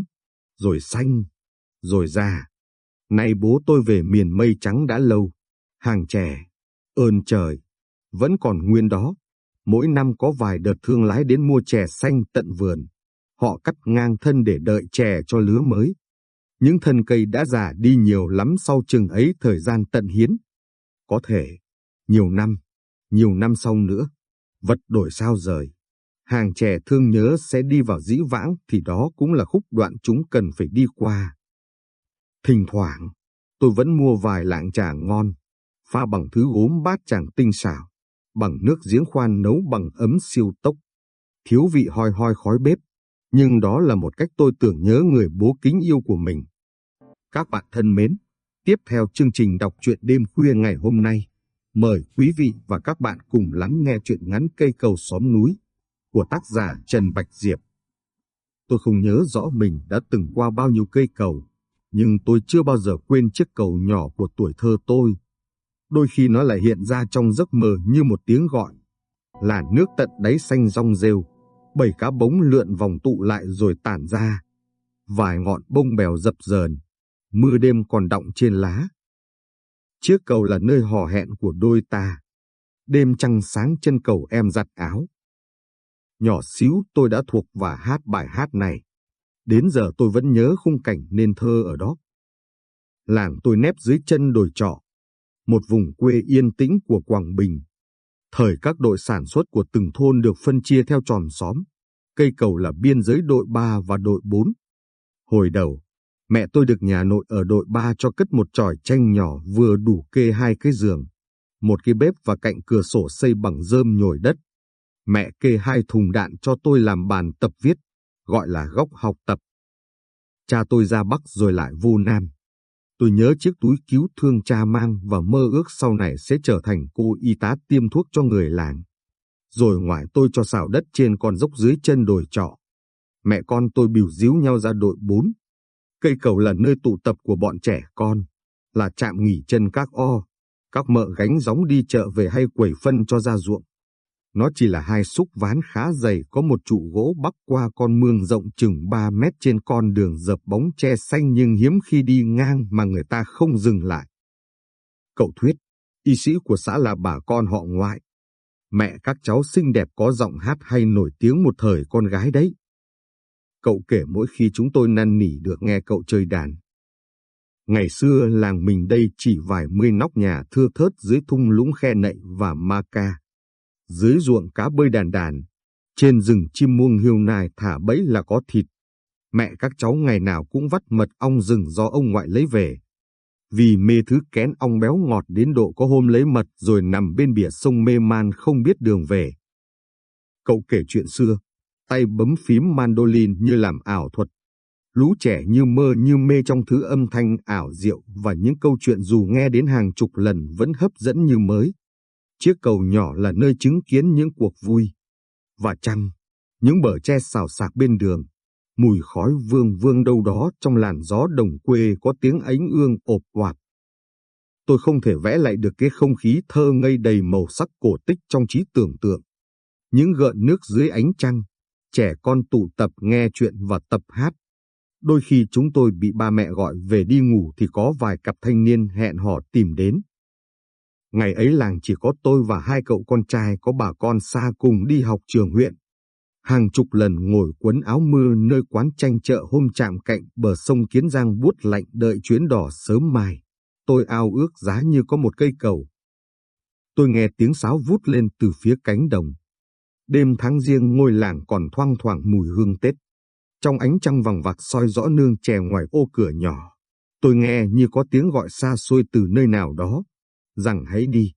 rồi xanh, rồi già, Nay bố tôi về miền mây trắng đã lâu, hàng trẻ, ơn trời, vẫn còn nguyên đó. Mỗi năm có vài đợt thương lái đến mua chè xanh tận vườn, họ cắt ngang thân để đợi chè cho lứa mới. Những thân cây đã già đi nhiều lắm sau chừng ấy thời gian tận hiến. Có thể, nhiều năm, nhiều năm sau nữa, vật đổi sao rời. Hàng trẻ thương nhớ sẽ đi vào dĩ vãng thì đó cũng là khúc đoạn chúng cần phải đi qua. Thỉnh thoảng, tôi vẫn mua vài lạng trà ngon, pha bằng thứ gốm bát chàng tinh xảo, bằng nước giếng khoan nấu bằng ấm siêu tốc. Thiếu vị hoi hoi khói bếp, nhưng đó là một cách tôi tưởng nhớ người bố kính yêu của mình. Các bạn thân mến, tiếp theo chương trình đọc truyện đêm khuya ngày hôm nay, mời quý vị và các bạn cùng lắng nghe chuyện ngắn cây cầu xóm núi của tác giả Trần Bạch Diệp. Tôi không nhớ rõ mình đã từng qua bao nhiêu cây cầu, nhưng tôi chưa bao giờ quên chiếc cầu nhỏ của tuổi thơ tôi. Đôi khi nó lại hiện ra trong giấc mơ như một tiếng gọi. Là nước tận đáy xanh rong rêu, bảy cá bống lượn vòng tụ lại rồi tản ra. Vài ngọn bông bèo dập dờn, mưa đêm còn đọng trên lá. Chiếc cầu là nơi hò hẹn của đôi ta. Đêm trăng sáng chân cầu em giặt áo. Nhỏ xíu tôi đã thuộc và hát bài hát này. Đến giờ tôi vẫn nhớ khung cảnh nên thơ ở đó. Làng tôi nép dưới chân đồi trọ, một vùng quê yên tĩnh của Quảng Bình. Thời các đội sản xuất của từng thôn được phân chia theo tròn xóm, cây cầu là biên giới đội 3 và đội 4. Hồi đầu, mẹ tôi được nhà nội ở đội 3 cho cất một tròi tranh nhỏ vừa đủ kê hai cái giường, một cái bếp và cạnh cửa sổ xây bằng rơm nhồi đất. Mẹ kê hai thùng đạn cho tôi làm bàn tập viết, gọi là góc học tập. Cha tôi ra Bắc rồi lại vô Nam. Tôi nhớ chiếc túi cứu thương cha mang và mơ ước sau này sẽ trở thành cô y tá tiêm thuốc cho người làng. Rồi ngoại tôi cho xào đất trên con dốc dưới chân đồi trọ. Mẹ con tôi biểu díu nhau ra đội bốn. Cây cầu là nơi tụ tập của bọn trẻ con, là trạm nghỉ chân các o, các mợ gánh gióng đi chợ về hay quẩy phân cho ra ruộng. Nó chỉ là hai xúc ván khá dày có một trụ gỗ bắc qua con mương rộng chừng 3 mét trên con đường dập bóng tre xanh nhưng hiếm khi đi ngang mà người ta không dừng lại. Cậu Thuyết, y sĩ của xã là bà con họ ngoại. Mẹ các cháu xinh đẹp có giọng hát hay nổi tiếng một thời con gái đấy. Cậu kể mỗi khi chúng tôi năn nỉ được nghe cậu chơi đàn. Ngày xưa làng mình đây chỉ vài mươi nóc nhà thưa thớt dưới thung lũng khe nậy và ma ca dưới ruộng cá bơi đàn đàn, trên rừng chim muông hiêu nai thả bẫy là có thịt. Mẹ các cháu ngày nào cũng vắt mật ong rừng do ông ngoại lấy về. Vì mê thứ kén ong béo ngọt đến độ có hôm lấy mật rồi nằm bên bìa sông mê man không biết đường về. Cậu kể chuyện xưa, tay bấm phím mandolin như làm ảo thuật. Lũ trẻ như mơ như mê trong thứ âm thanh ảo diệu và những câu chuyện dù nghe đến hàng chục lần vẫn hấp dẫn như mới. Chiếc cầu nhỏ là nơi chứng kiến những cuộc vui. Và chăng, những bờ tre xào xạc bên đường, mùi khói vương vương đâu đó trong làn gió đồng quê có tiếng ánh ương ộp quạt. Tôi không thể vẽ lại được cái không khí thơ ngây đầy màu sắc cổ tích trong trí tưởng tượng. Những gợn nước dưới ánh trăng, trẻ con tụ tập nghe chuyện và tập hát. Đôi khi chúng tôi bị ba mẹ gọi về đi ngủ thì có vài cặp thanh niên hẹn hò tìm đến. Ngày ấy làng chỉ có tôi và hai cậu con trai có bà con xa cùng đi học trường huyện. Hàng chục lần ngồi quấn áo mưa nơi quán tranh chợ hôm chạm cạnh bờ sông Kiến Giang buốt lạnh đợi chuyến đỏ sớm mai. Tôi ao ước giá như có một cây cầu. Tôi nghe tiếng sáo vút lên từ phía cánh đồng. Đêm tháng riêng ngôi làng còn thoang thoảng mùi hương Tết. Trong ánh trăng vàng vạc soi rõ nương chè ngoài ô cửa nhỏ. Tôi nghe như có tiếng gọi xa xôi từ nơi nào đó rằng hãy đi,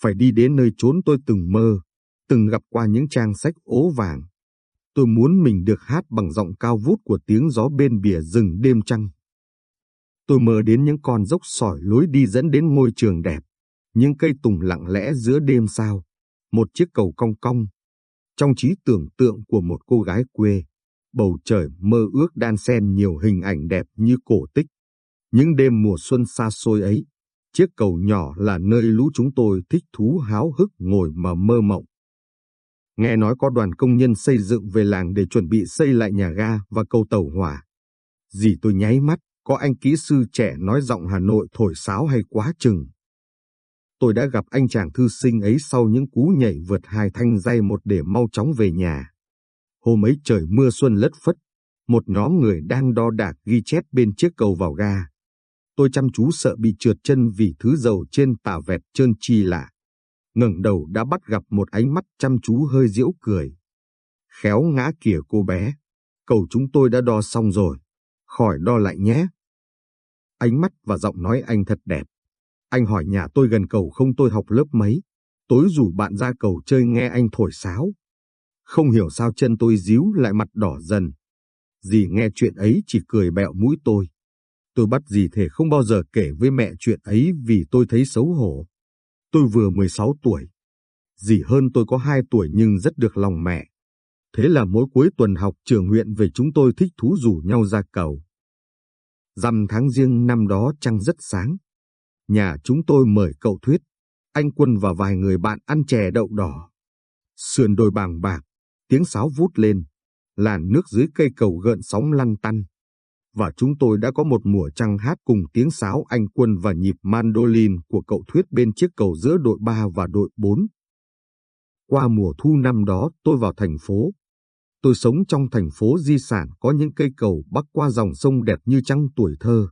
phải đi đến nơi trốn tôi từng mơ, từng gặp qua những trang sách ố vàng. Tôi muốn mình được hát bằng giọng cao vút của tiếng gió bên bìa rừng đêm trăng. Tôi mơ đến những con dốc sỏi lối đi dẫn đến ngôi trường đẹp, những cây tùng lặng lẽ giữa đêm sao, một chiếc cầu cong cong. Trong trí tưởng tượng của một cô gái quê, bầu trời mơ ước đan xen nhiều hình ảnh đẹp như cổ tích. Những đêm mùa xuân xa xôi ấy, Chiếc cầu nhỏ là nơi lũ chúng tôi thích thú háo hức ngồi mà mơ mộng. Nghe nói có đoàn công nhân xây dựng về làng để chuẩn bị xây lại nhà ga và cầu tàu hỏa. Dì tôi nháy mắt, có anh kỹ sư trẻ nói giọng Hà Nội thổi sáo hay quá chừng. Tôi đã gặp anh chàng thư sinh ấy sau những cú nhảy vượt hai thanh dây một để mau chóng về nhà. Hôm ấy trời mưa xuân lất phất, một nhóm người đang đo đạc ghi chép bên chiếc cầu vào ga. Tôi chăm chú sợ bị trượt chân vì thứ dầu trên tà vẹt trơn chi lạ. ngẩng đầu đã bắt gặp một ánh mắt chăm chú hơi diễu cười. Khéo ngã kìa cô bé, cầu chúng tôi đã đo xong rồi, khỏi đo lại nhé. Ánh mắt và giọng nói anh thật đẹp. Anh hỏi nhà tôi gần cầu không tôi học lớp mấy, tối rủ bạn ra cầu chơi nghe anh thổi sáo. Không hiểu sao chân tôi díu lại mặt đỏ dần. Dì nghe chuyện ấy chỉ cười bẹo mũi tôi. Tôi bắt gì thể không bao giờ kể với mẹ chuyện ấy vì tôi thấy xấu hổ. Tôi vừa 16 tuổi. Dì hơn tôi có 2 tuổi nhưng rất được lòng mẹ. Thế là mỗi cuối tuần học trường huyện về chúng tôi thích thú rủ nhau ra cầu. Dằm tháng riêng năm đó trăng rất sáng. Nhà chúng tôi mời cậu Thuyết, anh Quân và vài người bạn ăn chè đậu đỏ. Sườn đồi bàng bạc, tiếng sáo vút lên, làn nước dưới cây cầu gợn sóng lăn tăn. Và chúng tôi đã có một mùa trăng hát cùng tiếng sáo anh Quân và nhịp mandolin của cậu Thuyết bên chiếc cầu giữa đội 3 và đội 4. Qua mùa thu năm đó tôi vào thành phố, Tôi sống trong thành phố di sản có những cây cầu bắc qua dòng sông đẹp như trăng tuổi thơ.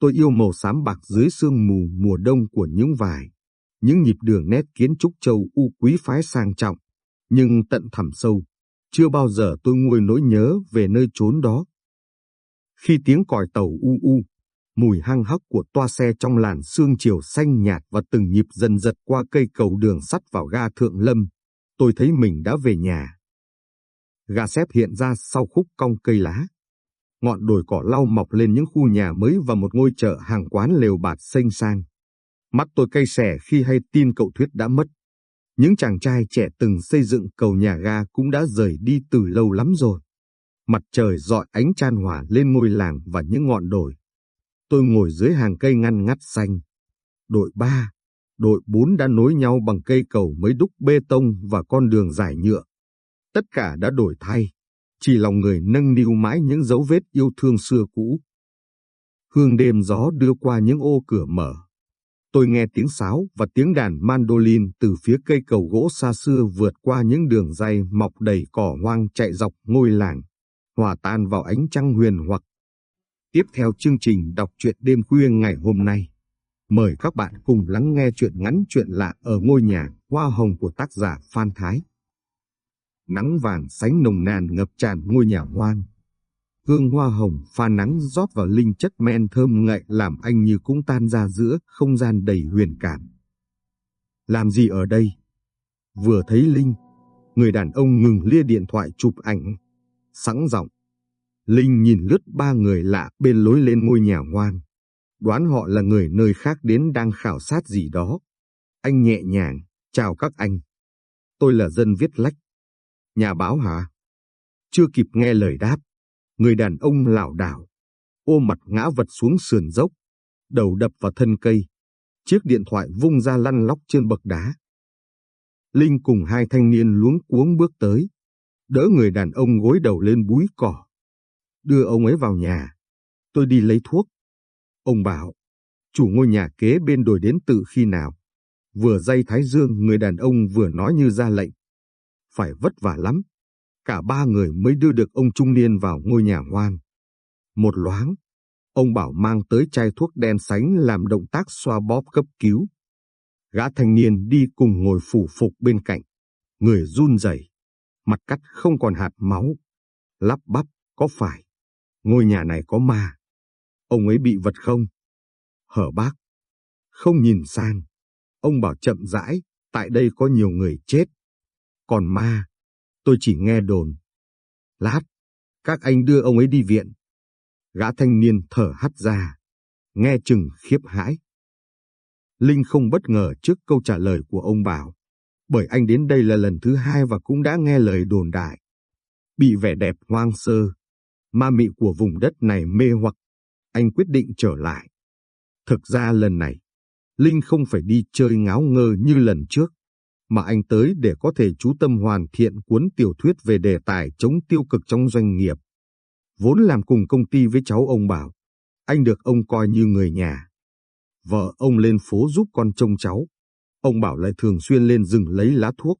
Tôi yêu màu xám bạc dưới sương mù mùa đông của những vải, những nhịp đường nét kiến trúc châu U quý phái sang trọng. Nhưng tận thẳm sâu, chưa bao giờ tôi nguôi nỗi nhớ về nơi chốn đó. Khi tiếng còi tàu u u, mùi hăng hắc của toa xe trong làn sương chiều xanh nhạt và từng nhịp dần giật qua cây cầu đường sắt vào ga Thượng Lâm, tôi thấy mình đã về nhà. Gà xếp hiện ra sau khúc cong cây lá. Ngọn đồi cỏ lau mọc lên những khu nhà mới và một ngôi chợ hàng quán lều bạt xanh sang. Mắt tôi cay xẻ khi hay tin cậu Thuyết đã mất. Những chàng trai trẻ từng xây dựng cầu nhà ga cũng đã rời đi từ lâu lắm rồi. Mặt trời dọi ánh chan hỏa lên ngôi làng và những ngọn đồi. Tôi ngồi dưới hàng cây ngăn ngắt xanh. Đội 3, đội 4 đã nối nhau bằng cây cầu mới đúc bê tông và con đường dài nhựa tất cả đã đổi thay, chỉ lòng người nâng niu mãi những dấu vết yêu thương xưa cũ. Hương đêm gió đưa qua những ô cửa mở. Tôi nghe tiếng sáo và tiếng đàn mandolin từ phía cây cầu gỗ xa xưa vượt qua những đường dây mọc đầy cỏ hoang chạy dọc ngôi làng, hòa tan vào ánh trăng huyền hoặc. Tiếp theo chương trình đọc truyện đêm khuya ngày hôm nay. Mời các bạn cùng lắng nghe chuyện ngắn chuyện lạ ở ngôi nhà hoa hồng của tác giả Phan Thái. Nắng vàng sánh nồng nàn ngập tràn ngôi nhà hoang. Hương hoa hồng pha nắng rót vào linh chất men thơm ngậy làm anh như cũng tan ra giữa không gian đầy huyền cảm. Làm gì ở đây? Vừa thấy Linh, người đàn ông ngừng lia điện thoại chụp ảnh, sẵn giọng. Linh nhìn lướt ba người lạ bên lối lên ngôi nhà ngoan, Đoán họ là người nơi khác đến đang khảo sát gì đó. Anh nhẹ nhàng, chào các anh. Tôi là dân viết lách, Nhà báo hả? Chưa kịp nghe lời đáp, người đàn ông lảo đảo, ô mặt ngã vật xuống sườn dốc, đầu đập vào thân cây. Chiếc điện thoại vung ra lăn lóc trên bậc đá. Linh cùng hai thanh niên luống cuống bước tới, đỡ người đàn ông gối đầu lên búi cỏ. Đưa ông ấy vào nhà. Tôi đi lấy thuốc. Ông bảo, chủ ngôi nhà kế bên đồi đến tự khi nào. Vừa dây thái dương người đàn ông vừa nói như ra lệnh phải vất vả lắm. Cả ba người mới đưa được ông trung niên vào ngôi nhà hoan. Một loáng, ông bảo mang tới chai thuốc đen sánh làm động tác xoa bóp cấp cứu. Gã thanh niên đi cùng ngồi phủ phục bên cạnh, người run rẩy, mặt cắt không còn hạt máu. Lắp bắp, có phải, ngôi nhà này có ma. Ông ấy bị vật không? Hở bác, không nhìn sang. Ông bảo chậm rãi, tại đây có nhiều người chết. Còn ma, tôi chỉ nghe đồn. Lát, các anh đưa ông ấy đi viện. Gã thanh niên thở hắt ra, nghe chừng khiếp hãi. Linh không bất ngờ trước câu trả lời của ông Bảo, bởi anh đến đây là lần thứ hai và cũng đã nghe lời đồn đại. Bị vẻ đẹp hoang sơ, ma mị của vùng đất này mê hoặc, anh quyết định trở lại. Thực ra lần này, Linh không phải đi chơi ngáo ngơ như lần trước mà anh tới để có thể chú tâm hoàn thiện cuốn tiểu thuyết về đề tài chống tiêu cực trong doanh nghiệp. Vốn làm cùng công ty với cháu ông Bảo, anh được ông coi như người nhà. Vợ ông lên phố giúp con trông cháu, ông Bảo lại thường xuyên lên rừng lấy lá thuốc.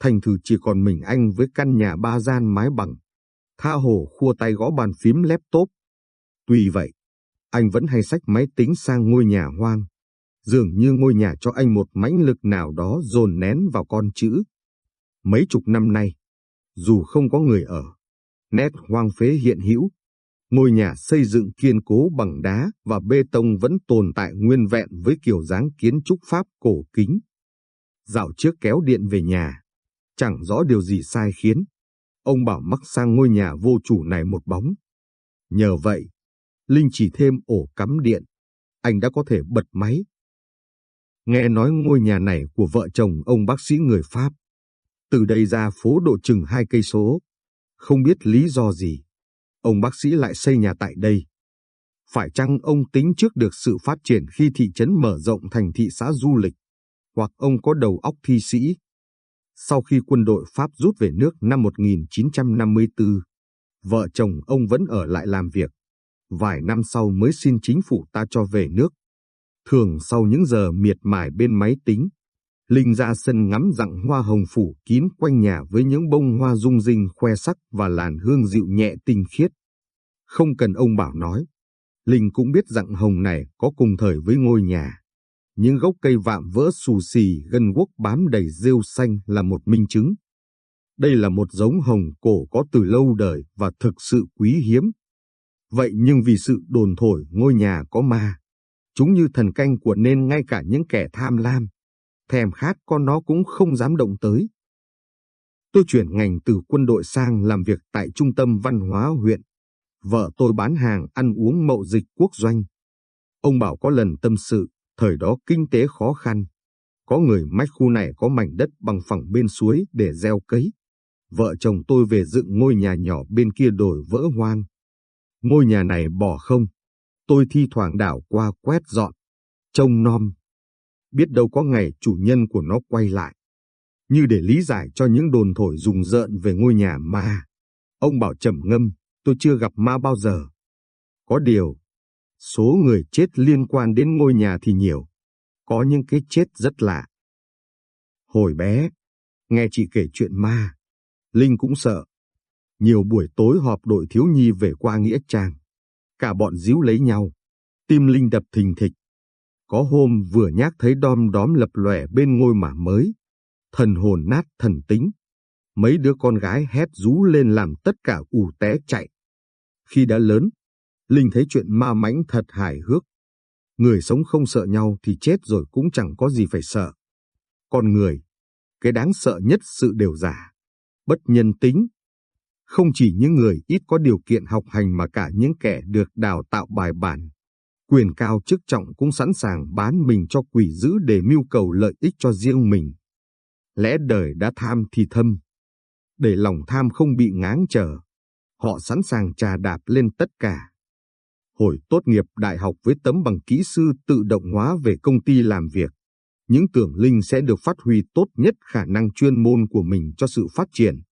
Thành thử chỉ còn mình anh với căn nhà ba gian mái bằng. Tha hồ khua tay gõ bàn phím laptop. Tuy vậy, anh vẫn hay xách máy tính sang ngôi nhà hoang. Dường như ngôi nhà cho anh một mãnh lực nào đó dồn nén vào con chữ. Mấy chục năm nay, dù không có người ở, nét hoang phế hiện hữu, ngôi nhà xây dựng kiên cố bằng đá và bê tông vẫn tồn tại nguyên vẹn với kiểu dáng kiến trúc Pháp cổ kính. Dạo trước kéo điện về nhà, chẳng rõ điều gì sai khiến. Ông bảo mắc sang ngôi nhà vô chủ này một bóng. Nhờ vậy, Linh chỉ thêm ổ cắm điện. Anh đã có thể bật máy. Nghe nói ngôi nhà này của vợ chồng ông bác sĩ người Pháp. Từ đây ra phố độ chừng hai cây số. Không biết lý do gì. Ông bác sĩ lại xây nhà tại đây. Phải chăng ông tính trước được sự phát triển khi thị trấn mở rộng thành thị xã du lịch? Hoặc ông có đầu óc thi sĩ? Sau khi quân đội Pháp rút về nước năm 1954, vợ chồng ông vẫn ở lại làm việc. Vài năm sau mới xin chính phủ ta cho về nước. Thường sau những giờ miệt mài bên máy tính, Linh ra sân ngắm dặng hoa hồng phủ kín quanh nhà với những bông hoa rung rinh khoe sắc và làn hương dịu nhẹ tinh khiết. Không cần ông bảo nói, Linh cũng biết dặng hồng này có cùng thời với ngôi nhà. Những gốc cây vạm vỡ xù xì gân guốc bám đầy rêu xanh là một minh chứng. Đây là một giống hồng cổ có từ lâu đời và thực sự quý hiếm. Vậy nhưng vì sự đồn thổi ngôi nhà có ma, chúng như thần canh của nên ngay cả những kẻ tham lam, thèm khát con nó cũng không dám động tới. Tôi chuyển ngành từ quân đội sang làm việc tại trung tâm văn hóa huyện. Vợ tôi bán hàng ăn uống mậu dịch quốc doanh. Ông bảo có lần tâm sự, thời đó kinh tế khó khăn. Có người mách khu này có mảnh đất bằng phẳng bên suối để gieo cấy. Vợ chồng tôi về dựng ngôi nhà nhỏ bên kia đồi vỡ hoang. Ngôi nhà này bỏ không. Tôi thi thoảng đảo qua quét dọn. Trông nom. Biết đâu có ngày chủ nhân của nó quay lại. Như để lý giải cho những đồn thổi rùng rợn về ngôi nhà ma. Ông bảo trầm ngâm, tôi chưa gặp ma bao giờ. Có điều, số người chết liên quan đến ngôi nhà thì nhiều. Có những cái chết rất lạ. Hồi bé, nghe chị kể chuyện ma, Linh cũng sợ. Nhiều buổi tối họp đội thiếu nhi về qua Nghĩa Trang. Cả bọn díu lấy nhau. Tim Linh đập thình thịch. Có hôm vừa nhắc thấy đom đóm lập lòe bên ngôi mả mới. Thần hồn nát thần tính. Mấy đứa con gái hét rú lên làm tất cả ù té chạy. Khi đã lớn, Linh thấy chuyện ma mãnh thật hài hước. Người sống không sợ nhau thì chết rồi cũng chẳng có gì phải sợ. Con người, cái đáng sợ nhất sự đều giả, bất nhân tính, không chỉ những người ít có điều kiện học hành mà cả những kẻ được đào tạo bài bản. Quyền cao chức trọng cũng sẵn sàng bán mình cho quỷ dữ để mưu cầu lợi ích cho riêng mình. Lẽ đời đã tham thì thâm. Để lòng tham không bị ngáng trở, họ sẵn sàng trà đạp lên tất cả. Hồi tốt nghiệp đại học với tấm bằng kỹ sư tự động hóa về công ty làm việc, những tưởng Linh sẽ được phát huy tốt nhất khả năng chuyên môn của mình cho sự phát triển.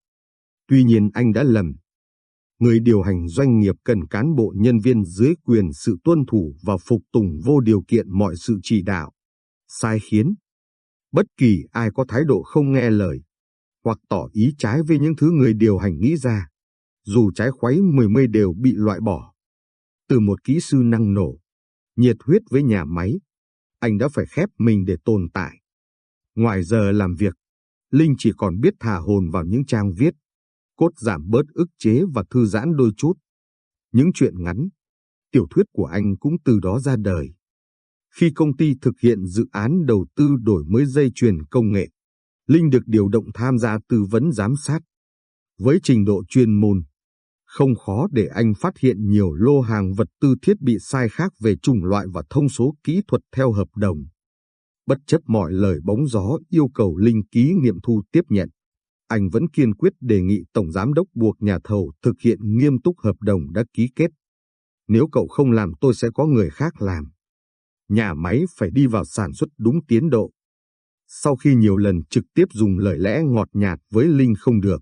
Tuy nhiên anh đã lầm. Người điều hành doanh nghiệp cần cán bộ nhân viên dưới quyền sự tuân thủ và phục tùng vô điều kiện mọi sự chỉ đạo. Sai khiến. Bất kỳ ai có thái độ không nghe lời, hoặc tỏ ý trái với những thứ người điều hành nghĩ ra, dù trái khuấy mười mươi đều bị loại bỏ. Từ một kỹ sư năng nổ, nhiệt huyết với nhà máy, anh đã phải khép mình để tồn tại. Ngoài giờ làm việc, Linh chỉ còn biết thả hồn vào những trang viết, cốt giảm bớt ức chế và thư giãn đôi chút. Những chuyện ngắn, tiểu thuyết của anh cũng từ đó ra đời. Khi công ty thực hiện dự án đầu tư đổi mới dây chuyền công nghệ, Linh được điều động tham gia tư vấn giám sát. Với trình độ chuyên môn, không khó để anh phát hiện nhiều lô hàng vật tư thiết bị sai khác về chủng loại và thông số kỹ thuật theo hợp đồng. Bất chấp mọi lời bóng gió yêu cầu Linh ký nghiệm thu tiếp nhận, anh vẫn kiên quyết đề nghị Tổng Giám đốc buộc nhà thầu thực hiện nghiêm túc hợp đồng đã ký kết. Nếu cậu không làm tôi sẽ có người khác làm. Nhà máy phải đi vào sản xuất đúng tiến độ. Sau khi nhiều lần trực tiếp dùng lời lẽ ngọt nhạt với Linh không được,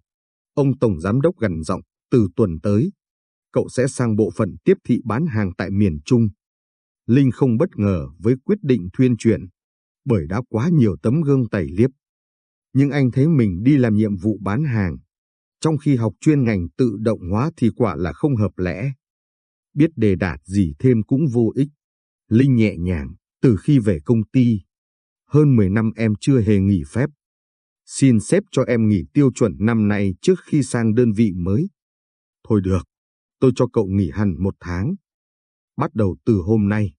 ông Tổng Giám đốc gần giọng, từ tuần tới, cậu sẽ sang bộ phận tiếp thị bán hàng tại miền Trung. Linh không bất ngờ với quyết định thuyên chuyển, bởi đã quá nhiều tấm gương tẩy liếp nhưng anh thấy mình đi làm nhiệm vụ bán hàng. trong khi học chuyên ngành tự động hóa thì quả là không hợp lẽ. Biết đề đạt gì thêm cũng vô ích. Linh nhẹ nhàng, từ khi về công ty. Hơn 10 năm em chưa hề nghỉ phép. Xin xếp cho em nghỉ tiêu chuẩn năm nay trước khi sang đơn vị mới. Thôi được, tôi cho cậu nghỉ hẳn một tháng. Bắt đầu từ hôm nay,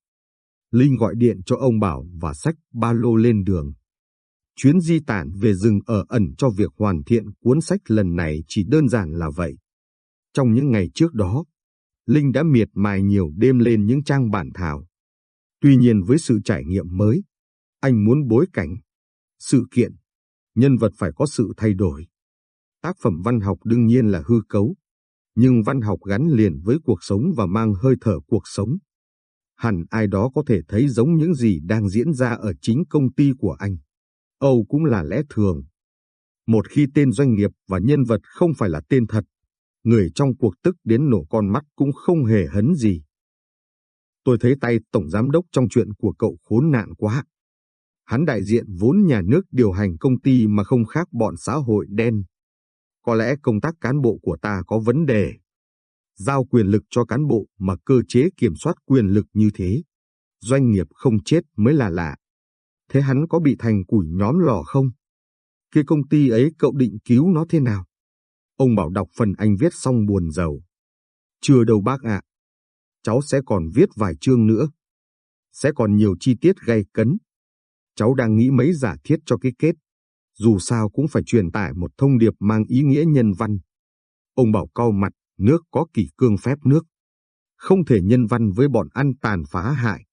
Linh gọi điện cho ông Bảo và xách ba lô lên đường. Chuyến di tản về rừng ở ẩn cho việc hoàn thiện cuốn sách lần này chỉ đơn giản là vậy. Trong những ngày trước đó, Linh đã miệt mài nhiều đêm lên những trang bản thảo. Tuy nhiên với sự trải nghiệm mới, anh muốn bối cảnh, sự kiện, nhân vật phải có sự thay đổi. Tác phẩm văn học đương nhiên là hư cấu, nhưng văn học gắn liền với cuộc sống và mang hơi thở cuộc sống. Hẳn ai đó có thể thấy giống những gì đang diễn ra ở chính công ty của anh. Âu cũng là lẽ thường. Một khi tên doanh nghiệp và nhân vật không phải là tên thật, người trong cuộc tức đến nổ con mắt cũng không hề hấn gì. Tôi thấy tay tổng giám đốc trong chuyện của cậu khốn nạn quá. Hắn đại diện vốn nhà nước điều hành công ty mà không khác bọn xã hội đen. Có lẽ công tác cán bộ của ta có vấn đề. Giao quyền lực cho cán bộ mà cơ chế kiểm soát quyền lực như thế. Doanh nghiệp không chết mới là lạ. Thế hắn có bị thành củi nhóm lò không? Kia công ty ấy cậu định cứu nó thế nào? Ông bảo đọc phần anh viết xong buồn giàu. Chưa đâu bác ạ. Cháu sẽ còn viết vài chương nữa. Sẽ còn nhiều chi tiết gay cấn. Cháu đang nghĩ mấy giả thiết cho cái kết. Dù sao cũng phải truyền tải một thông điệp mang ý nghĩa nhân văn. Ông bảo cau mặt, nước có kỷ cương phép nước. Không thể nhân văn với bọn ăn tàn phá hại.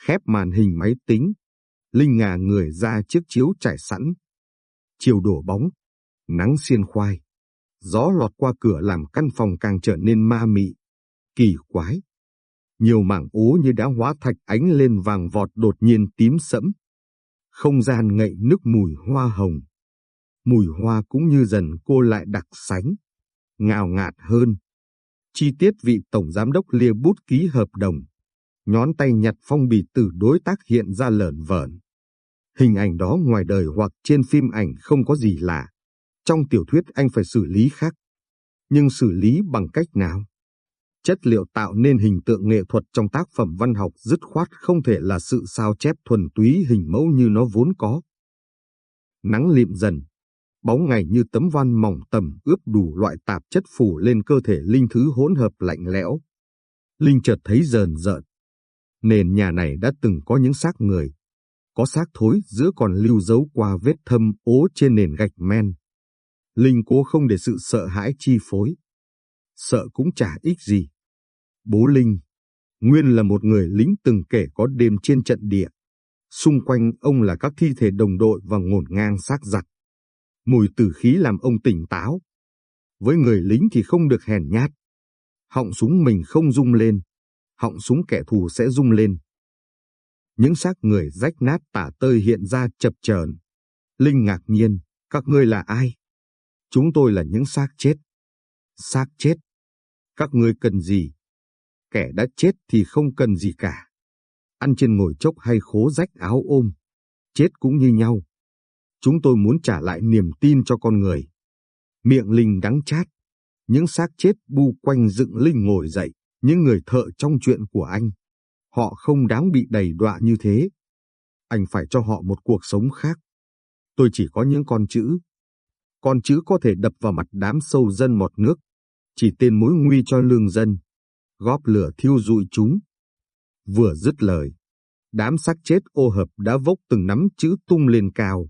Khép màn hình máy tính, Linh ngả người ra chiếc chiếu trải sẵn. Chiều đổ bóng, nắng xiên khoai, gió lọt qua cửa làm căn phòng càng trở nên ma mị, kỳ quái. Nhiều mảng ố như đã hóa thạch ánh lên vàng vọt đột nhiên tím sẫm. Không gian ngậy nước mùi hoa hồng. Mùi hoa cũng như dần cô lại đặc sánh, ngào ngạt hơn. Chi tiết vị tổng giám đốc lia bút ký hợp đồng, nhón tay nhặt phong bì từ đối tác hiện ra lởn vởn. Hình ảnh đó ngoài đời hoặc trên phim ảnh không có gì lạ. Trong tiểu thuyết anh phải xử lý khác. Nhưng xử lý bằng cách nào? Chất liệu tạo nên hình tượng nghệ thuật trong tác phẩm văn học dứt khoát không thể là sự sao chép thuần túy hình mẫu như nó vốn có. Nắng liệm dần, bóng ngày như tấm van mỏng tầm ướp đủ loại tạp chất phủ lên cơ thể Linh thứ hỗn hợp lạnh lẽo. Linh chợt thấy rờn rợn. Nền nhà này đã từng có những xác người, có xác thối giữa còn lưu dấu qua vết thâm ố trên nền gạch men. Linh cố không để sự sợ hãi chi phối. Sợ cũng chả ích gì. Bố Linh, nguyên là một người lính từng kể có đêm trên trận địa. Xung quanh ông là các thi thể đồng đội và ngổn ngang xác giặc. Mùi tử khí làm ông tỉnh táo. Với người lính thì không được hèn nhát. Họng súng mình không rung lên, họng súng kẻ thù sẽ rung lên. Những xác người rách nát tả tơi hiện ra chập chờn. Linh ngạc nhiên, các ngươi là ai? Chúng tôi là những xác chết. Xác chết. Các ngươi cần gì? Kẻ đã chết thì không cần gì cả. Ăn trên ngồi chốc hay khố rách áo ôm. Chết cũng như nhau. Chúng tôi muốn trả lại niềm tin cho con người. Miệng Linh đắng chát. Những xác chết bu quanh dựng Linh ngồi dậy, những người thợ trong chuyện của anh. Họ không đáng bị đầy đọa như thế. Anh phải cho họ một cuộc sống khác. Tôi chỉ có những con chữ. Con chữ có thể đập vào mặt đám sâu dân một nước. Chỉ tên mối nguy cho lương dân. Góp lửa thiêu rụi chúng. Vừa dứt lời. Đám xác chết ô hợp đã vốc từng nắm chữ tung lên cao.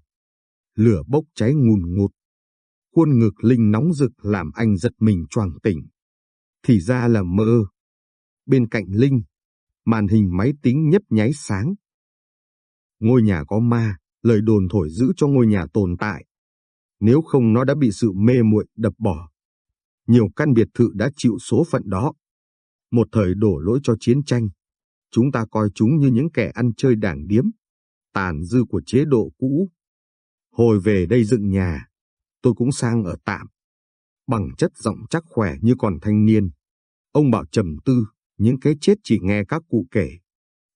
Lửa bốc cháy ngùn ngụt. Khuôn ngực Linh nóng rực làm anh giật mình choàng tỉnh. Thì ra là mơ. Bên cạnh Linh, màn hình máy tính nhấp nháy sáng. Ngôi nhà có ma, lời đồn thổi giữ cho ngôi nhà tồn tại. Nếu không nó đã bị sự mê muội đập bỏ. Nhiều căn biệt thự đã chịu số phận đó. Một thời đổ lỗi cho chiến tranh. Chúng ta coi chúng như những kẻ ăn chơi đảng điếm, tàn dư của chế độ cũ. Hồi về đây dựng nhà, tôi cũng sang ở tạm. Bằng chất giọng chắc khỏe như còn thanh niên. Ông bảo trầm tư, những cái chết chỉ nghe các cụ kể.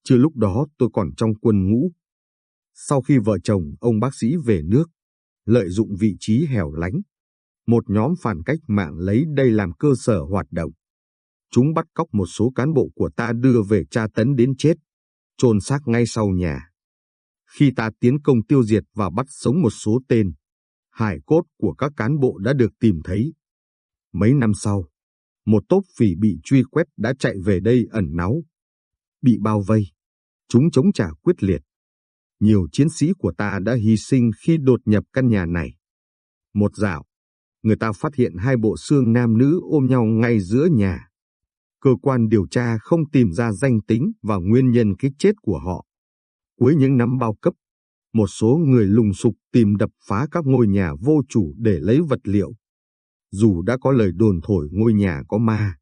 Chưa lúc đó tôi còn trong quân ngũ. Sau khi vợ chồng ông bác sĩ về nước, lợi dụng vị trí hẻo lánh, một nhóm phản cách mạng lấy đây làm cơ sở hoạt động. Chúng bắt cóc một số cán bộ của ta đưa về tra tấn đến chết, chôn xác ngay sau nhà. Khi ta tiến công tiêu diệt và bắt sống một số tên, hải cốt của các cán bộ đã được tìm thấy. Mấy năm sau, một tốp phỉ bị truy quét đã chạy về đây ẩn náu. Bị bao vây, chúng chống trả quyết liệt. Nhiều chiến sĩ của ta đã hy sinh khi đột nhập căn nhà này. Một dạo, người ta phát hiện hai bộ xương nam nữ ôm nhau ngay giữa nhà. Cơ quan điều tra không tìm ra danh tính và nguyên nhân cái chết của họ. Cuối những năm bao cấp, một số người lùng sục tìm đập phá các ngôi nhà vô chủ để lấy vật liệu. Dù đã có lời đồn thổi ngôi nhà có ma,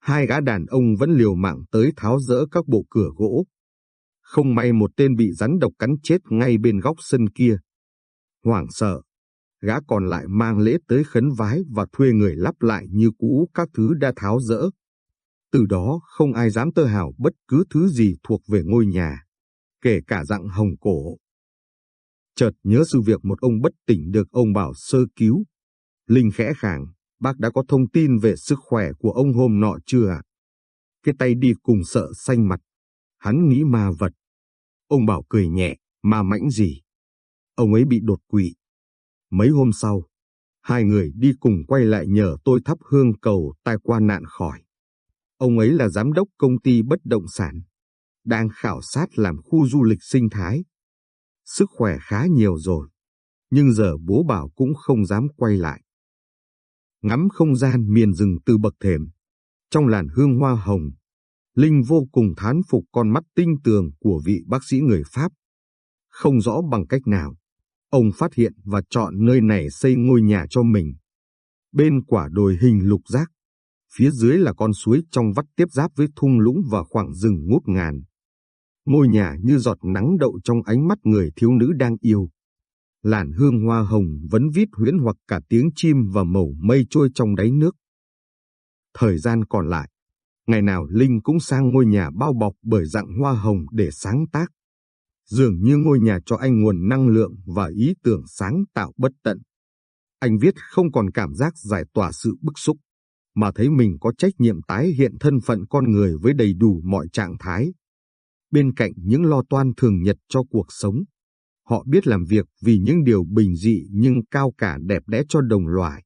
hai gã đàn ông vẫn liều mạng tới tháo rỡ các bộ cửa gỗ. Không may một tên bị rắn độc cắn chết ngay bên góc sân kia. Hoảng sợ, gã còn lại mang lễ tới khấn vái và thuê người lắp lại như cũ các thứ đã tháo rỡ. Từ đó không ai dám tơ hào bất cứ thứ gì thuộc về ngôi nhà, kể cả dạng hồng cổ. Chợt nhớ sự việc một ông bất tỉnh được ông bảo sơ cứu. Linh khẽ khàng, bác đã có thông tin về sức khỏe của ông hôm nọ chưa ạ? Cái tay đi cùng sợ xanh mặt. Hắn nghĩ ma vật. Ông bảo cười nhẹ, ma mãnh gì? Ông ấy bị đột quỵ. Mấy hôm sau, hai người đi cùng quay lại nhờ tôi thắp hương cầu tai qua nạn khỏi. Ông ấy là giám đốc công ty bất động sản, đang khảo sát làm khu du lịch sinh thái. Sức khỏe khá nhiều rồi, nhưng giờ bố bảo cũng không dám quay lại. Ngắm không gian miền rừng từ bậc thềm, trong làn hương hoa hồng, Linh vô cùng thán phục con mắt tinh tường của vị bác sĩ người Pháp. Không rõ bằng cách nào, ông phát hiện và chọn nơi này xây ngôi nhà cho mình. Bên quả đồi hình lục giác, phía dưới là con suối trong vắt tiếp giáp với thung lũng và khoảng rừng ngút ngàn. Ngôi nhà như giọt nắng đậu trong ánh mắt người thiếu nữ đang yêu. Làn hương hoa hồng vẫn vít huyễn hoặc cả tiếng chim và màu mây trôi trong đáy nước. Thời gian còn lại, ngày nào Linh cũng sang ngôi nhà bao bọc bởi dạng hoa hồng để sáng tác. Dường như ngôi nhà cho anh nguồn năng lượng và ý tưởng sáng tạo bất tận. Anh viết không còn cảm giác giải tỏa sự bức xúc, mà thấy mình có trách nhiệm tái hiện thân phận con người với đầy đủ mọi trạng thái. Bên cạnh những lo toan thường nhật cho cuộc sống, họ biết làm việc vì những điều bình dị nhưng cao cả đẹp đẽ cho đồng loài.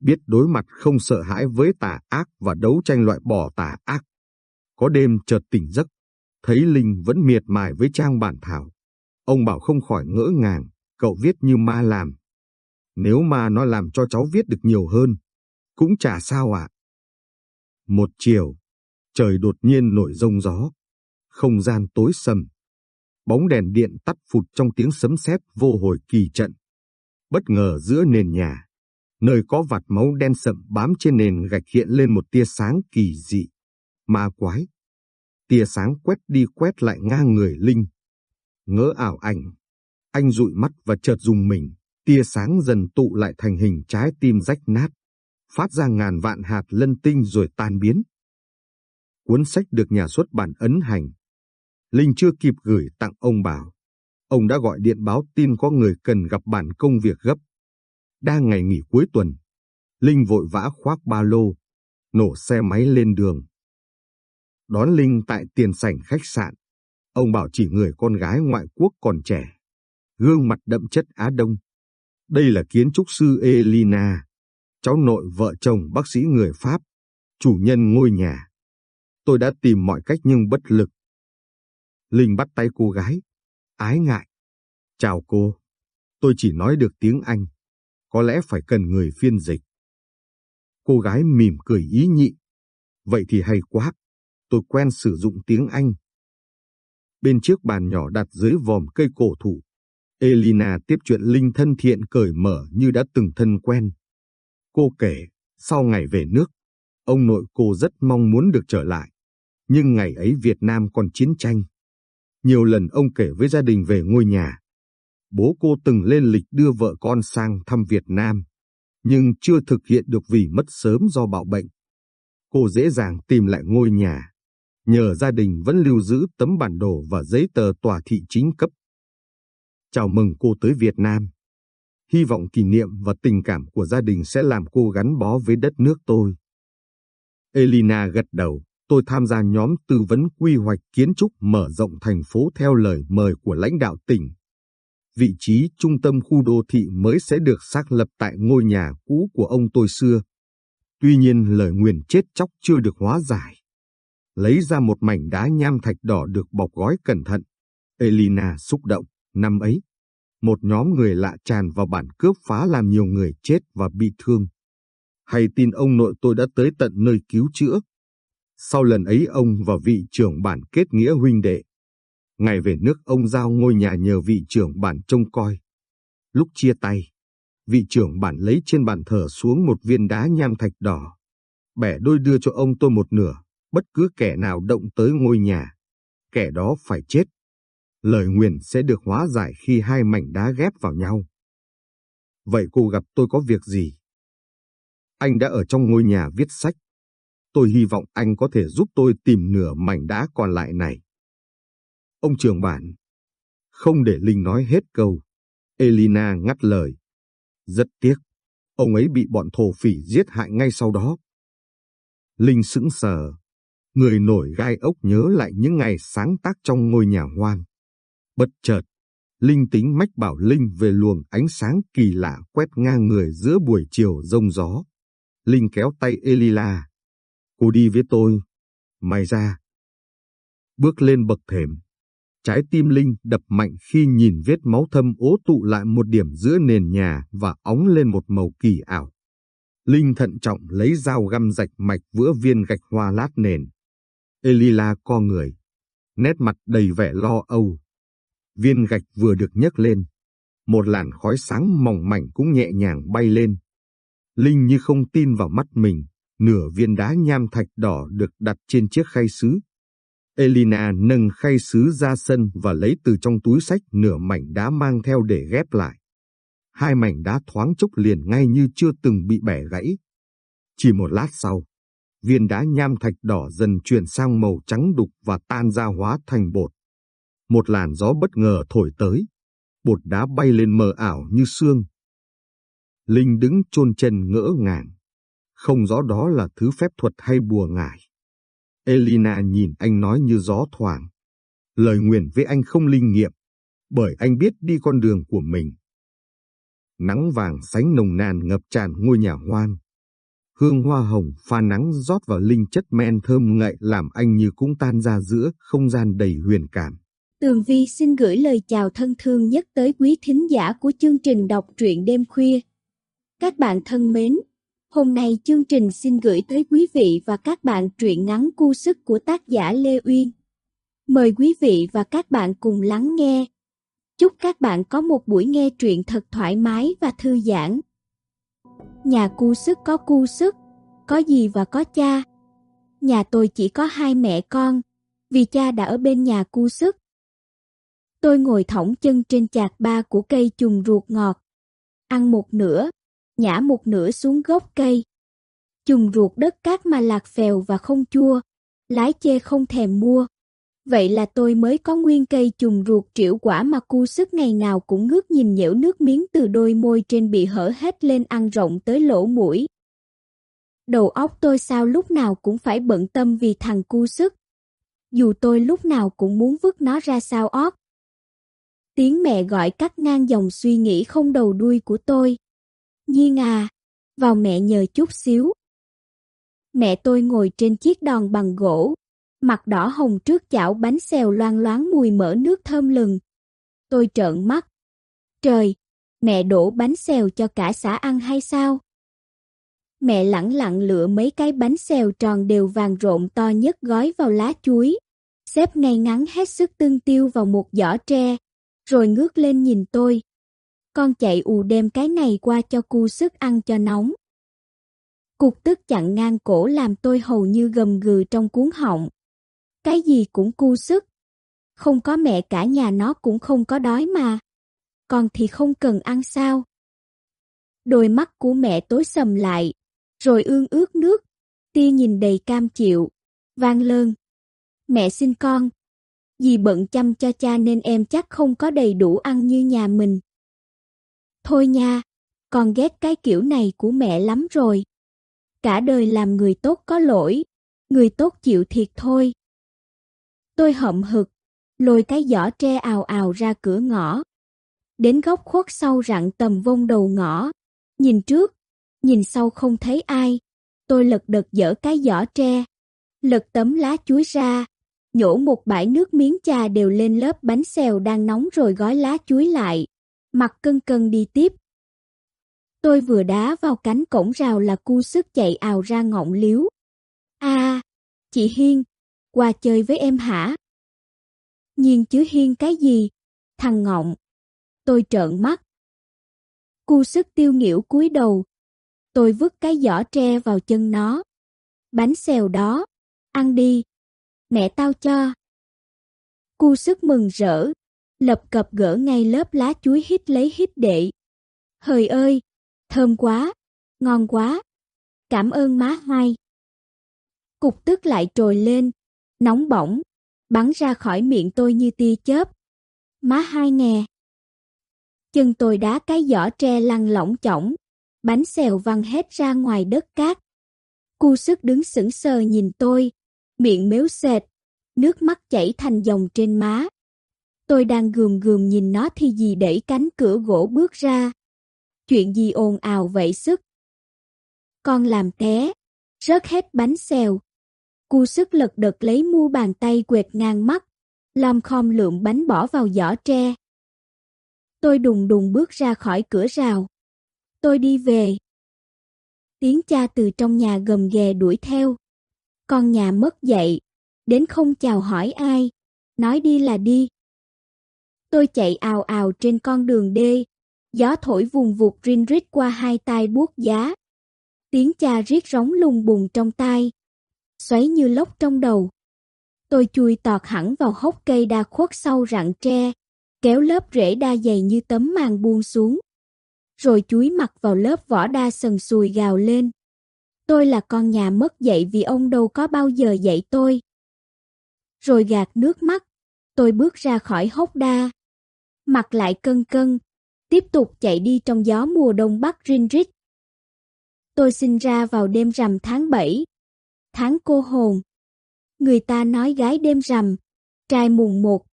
Biết đối mặt không sợ hãi với tà ác và đấu tranh loại bỏ tà ác. Có đêm chợt tỉnh giấc, thấy Linh vẫn miệt mài với trang bản thảo. Ông bảo không khỏi ngỡ ngàng, cậu viết như ma làm. Nếu ma nó làm cho cháu viết được nhiều hơn, cũng chả sao ạ. Một chiều, trời đột nhiên nổi rông gió, không gian tối sầm. Bóng đèn điện tắt phụt trong tiếng sấm sét vô hồi kỳ trận. Bất ngờ giữa nền nhà, nơi có vạt máu đen sậm bám trên nền gạch hiện lên một tia sáng kỳ dị. Ma quái. Tia sáng quét đi quét lại ngang người Linh. Ngỡ ảo ảnh. Anh dụi mắt và chợt dùng mình. Tia sáng dần tụ lại thành hình trái tim rách nát phát ra ngàn vạn hạt lân tinh rồi tan biến. Cuốn sách được nhà xuất bản ấn hành. Linh chưa kịp gửi tặng ông Bảo. Ông đã gọi điện báo tin có người cần gặp bản công việc gấp. Đang ngày nghỉ cuối tuần, Linh vội vã khoác ba lô, nổ xe máy lên đường. Đón Linh tại tiền sảnh khách sạn, ông bảo chỉ người con gái ngoại quốc còn trẻ, gương mặt đậm chất Á Đông. Đây là kiến trúc sư Elina, cháu nội vợ chồng bác sĩ người Pháp, chủ nhân ngôi nhà. Tôi đã tìm mọi cách nhưng bất lực. Linh bắt tay cô gái, ái ngại. Chào cô, tôi chỉ nói được tiếng Anh, có lẽ phải cần người phiên dịch. Cô gái mỉm cười ý nhị. Vậy thì hay quá, tôi quen sử dụng tiếng Anh. Bên chiếc bàn nhỏ đặt dưới vòm cây cổ thụ, Elina tiếp chuyện Linh thân thiện cởi mở như đã từng thân quen. Cô kể, sau ngày về nước, ông nội cô rất mong muốn được trở lại. Nhưng ngày ấy Việt Nam còn chiến tranh. Nhiều lần ông kể với gia đình về ngôi nhà. Bố cô từng lên lịch đưa vợ con sang thăm Việt Nam, nhưng chưa thực hiện được vì mất sớm do bạo bệnh. Cô dễ dàng tìm lại ngôi nhà, nhờ gia đình vẫn lưu giữ tấm bản đồ và giấy tờ tòa thị chính cấp. Chào mừng cô tới Việt Nam. hy vọng kỷ niệm và tình cảm của gia đình sẽ làm cô gắn bó với đất nước tôi. Elina gật đầu, tôi tham gia nhóm tư vấn quy hoạch kiến trúc mở rộng thành phố theo lời mời của lãnh đạo tỉnh. Vị trí trung tâm khu đô thị mới sẽ được xác lập tại ngôi nhà cũ của ông tôi xưa. Tuy nhiên lời nguyền chết chóc chưa được hóa giải. Lấy ra một mảnh đá nham thạch đỏ được bọc gói cẩn thận. Elina xúc động, năm ấy. Một nhóm người lạ tràn vào bản cướp phá làm nhiều người chết và bị thương. Hay tin ông nội tôi đã tới tận nơi cứu chữa. Sau lần ấy ông và vị trưởng bản kết nghĩa huynh đệ. Ngày về nước ông giao ngôi nhà nhờ vị trưởng bản trông coi. Lúc chia tay, vị trưởng bản lấy trên bàn thờ xuống một viên đá nham thạch đỏ. Bẻ đôi đưa cho ông tôi một nửa, bất cứ kẻ nào động tới ngôi nhà. Kẻ đó phải chết. Lời nguyền sẽ được hóa giải khi hai mảnh đá ghép vào nhau. Vậy cô gặp tôi có việc gì? Anh đã ở trong ngôi nhà viết sách. Tôi hy vọng anh có thể giúp tôi tìm nửa mảnh đá còn lại này. Ông trưởng bản. Không để Linh nói hết câu. Elina ngắt lời. Rất tiếc. Ông ấy bị bọn thổ phỉ giết hại ngay sau đó. Linh sững sờ. Người nổi gai ốc nhớ lại những ngày sáng tác trong ngôi nhà hoang. Bất chợt, Linh tính mách bảo Linh về luồng ánh sáng kỳ lạ quét ngang người giữa buổi chiều rông gió. Linh kéo tay Elila. Cô đi với tôi. Mày ra. Bước lên bậc thềm. Trái tim Linh đập mạnh khi nhìn vết máu thâm ố tụ lại một điểm giữa nền nhà và óng lên một màu kỳ ảo. Linh thận trọng lấy dao găm rạch mạch vữa viên gạch hoa lát nền. Elila co người, nét mặt đầy vẻ lo âu. Viên gạch vừa được nhấc lên, một làn khói sáng mỏng mảnh cũng nhẹ nhàng bay lên. Linh như không tin vào mắt mình, nửa viên đá nham thạch đỏ được đặt trên chiếc khay sứ. Elina nâng khay sứ ra sân và lấy từ trong túi sách nửa mảnh đá mang theo để ghép lại. Hai mảnh đá thoáng chốc liền ngay như chưa từng bị bẻ gãy. Chỉ một lát sau, viên đá nham thạch đỏ dần chuyển sang màu trắng đục và tan ra hóa thành bột. Một làn gió bất ngờ thổi tới, bột đá bay lên mờ ảo như sương. Linh đứng chôn chân ngỡ ngàng, không rõ đó là thứ phép thuật hay bùa ngải. Elina nhìn anh nói như gió thoảng. Lời nguyện với anh không linh nghiệm, bởi anh biết đi con đường của mình. Nắng vàng sánh nồng nàn ngập tràn ngôi nhà hoang. Hương hoa hồng pha nắng rót vào linh chất men thơm ngậy làm anh như cũng tan ra giữa không gian đầy huyền cảm. Tường Vi xin gửi lời chào thân thương nhất tới quý thính giả của chương trình đọc truyện đêm khuya. Các bạn thân mến, hôm nay chương trình xin gửi tới quý vị và các bạn truyện ngắn cu sức của tác giả Lê Uyên. Mời quý vị và các bạn cùng lắng nghe. Chúc các bạn có một buổi nghe truyện thật thoải mái và thư giãn. Nhà cu sức có cu sức, có gì và có cha. Nhà tôi chỉ có hai mẹ con, vì cha đã ở bên nhà cu sức. Tôi ngồi thõng chân trên chạc ba của cây chùm ruột ngọt. Ăn một nửa, nhả một nửa xuống gốc cây. Chùng ruột đất cát mà lạc phèo và không chua, lái chê không thèm mua. Vậy là tôi mới có nguyên cây chùng ruột triệu quả mà cu sức ngày nào cũng ngước nhìn nhễu nước miếng từ đôi môi trên bị hở hết lên ăn rộng tới lỗ mũi. Đầu óc tôi sao lúc nào cũng phải bận tâm vì thằng cu sức. Dù tôi lúc nào cũng muốn vứt nó ra sao ót. Tiếng mẹ gọi cắt ngang dòng suy nghĩ không đầu đuôi của tôi. Nhiên à, vào mẹ nhờ chút xíu. Mẹ tôi ngồi trên chiếc đòn bằng gỗ, mặt đỏ hồng trước chảo bánh xèo loang loáng mùi mỡ nước thơm lừng. Tôi trợn mắt. Trời, mẹ đổ bánh xèo cho cả xã ăn hay sao? Mẹ lẳng lặng lựa mấy cái bánh xèo tròn đều vàng rộn to nhất gói vào lá chuối, xếp ngay ngắn hết sức tương tiêu vào một giỏ tre, rồi ngước lên nhìn tôi. Con chạy ù đem cái này qua cho cu sức ăn cho nóng. Cục tức chặn ngang cổ làm tôi hầu như gầm gừ trong cuốn họng. Cái gì cũng cu sức. Không có mẹ cả nhà nó cũng không có đói mà. Còn thì không cần ăn sao. Đôi mắt của mẹ tối sầm lại, rồi ương ướt nước, tia nhìn đầy cam chịu, vang lơn. Mẹ xin con. Dì bận chăm cho cha nên em chắc không có đầy đủ ăn như nhà mình. Thôi nha, con ghét cái kiểu này của mẹ lắm rồi. Cả đời làm người tốt có lỗi, người tốt chịu thiệt thôi. Tôi hậm hực, lôi cái giỏ tre ào ào ra cửa ngõ. Đến góc khuất sau rặng tầm vông đầu ngõ, nhìn trước, nhìn sau không thấy ai. Tôi lật đật dở cái giỏ tre, lật tấm lá chuối ra, nhổ một bãi nước miếng trà đều lên lớp bánh xèo đang nóng rồi gói lá chuối lại, mặt cân cân đi tiếp. Tôi vừa đá vào cánh cổng rào là cu sức chạy ào ra ngọng liếu. a chị Hiên, qua chơi với em hả? Nhiên chứ Hiên cái gì? Thằng ngọng. Tôi trợn mắt. Cu sức tiêu nghỉu cúi đầu. Tôi vứt cái giỏ tre vào chân nó. Bánh xèo đó, ăn đi. Mẹ tao cho. Cu sức mừng rỡ, lập cập gỡ ngay lớp lá chuối hít lấy hít đệ. Hời ơi, thơm quá, ngon quá. Cảm ơn má hai. Cục tức lại trồi lên, nóng bỏng, bắn ra khỏi miệng tôi như tia chớp. Má hai nghe. Chân tôi đá cái giỏ tre lăn lỏng chỏng, bánh xèo văng hết ra ngoài đất cát. Cu sức đứng sững sờ nhìn tôi, miệng méo sệt, nước mắt chảy thành dòng trên má. Tôi đang gườm gườm nhìn nó thì gì đẩy cánh cửa gỗ bước ra. Chuyện gì ồn ào vậy sức? Con làm té, rớt hết bánh xèo. Cu sức lật đật lấy mu bàn tay quệt ngang mắt, lom khom lượm bánh bỏ vào giỏ tre. Tôi đùng đùng bước ra khỏi cửa rào. Tôi đi về. Tiếng cha từ trong nhà gầm ghè đuổi theo. Con nhà mất dậy, đến không chào hỏi ai, nói đi là đi. Tôi chạy ào ào trên con đường đê, gió thổi vùng vụt rin rít qua hai tai buốt giá. Tiếng cha riết rống lùng bùng trong tai, xoáy như lốc trong đầu. Tôi chui tọt hẳn vào hốc cây đa khuất sau rặng tre, kéo lớp rễ đa dày như tấm màn buông xuống. Rồi chúi mặt vào lớp vỏ đa sần sùi gào lên. Tôi là con nhà mất dạy vì ông đâu có bao giờ dạy tôi. Rồi gạt nước mắt, tôi bước ra khỏi hốc đa. Mặt lại cân cân, tiếp tục chạy đi trong gió mùa đông bắc rinh rít. Tôi sinh ra vào đêm rằm tháng 7, tháng cô hồn. Người ta nói gái đêm rằm, trai mùng một.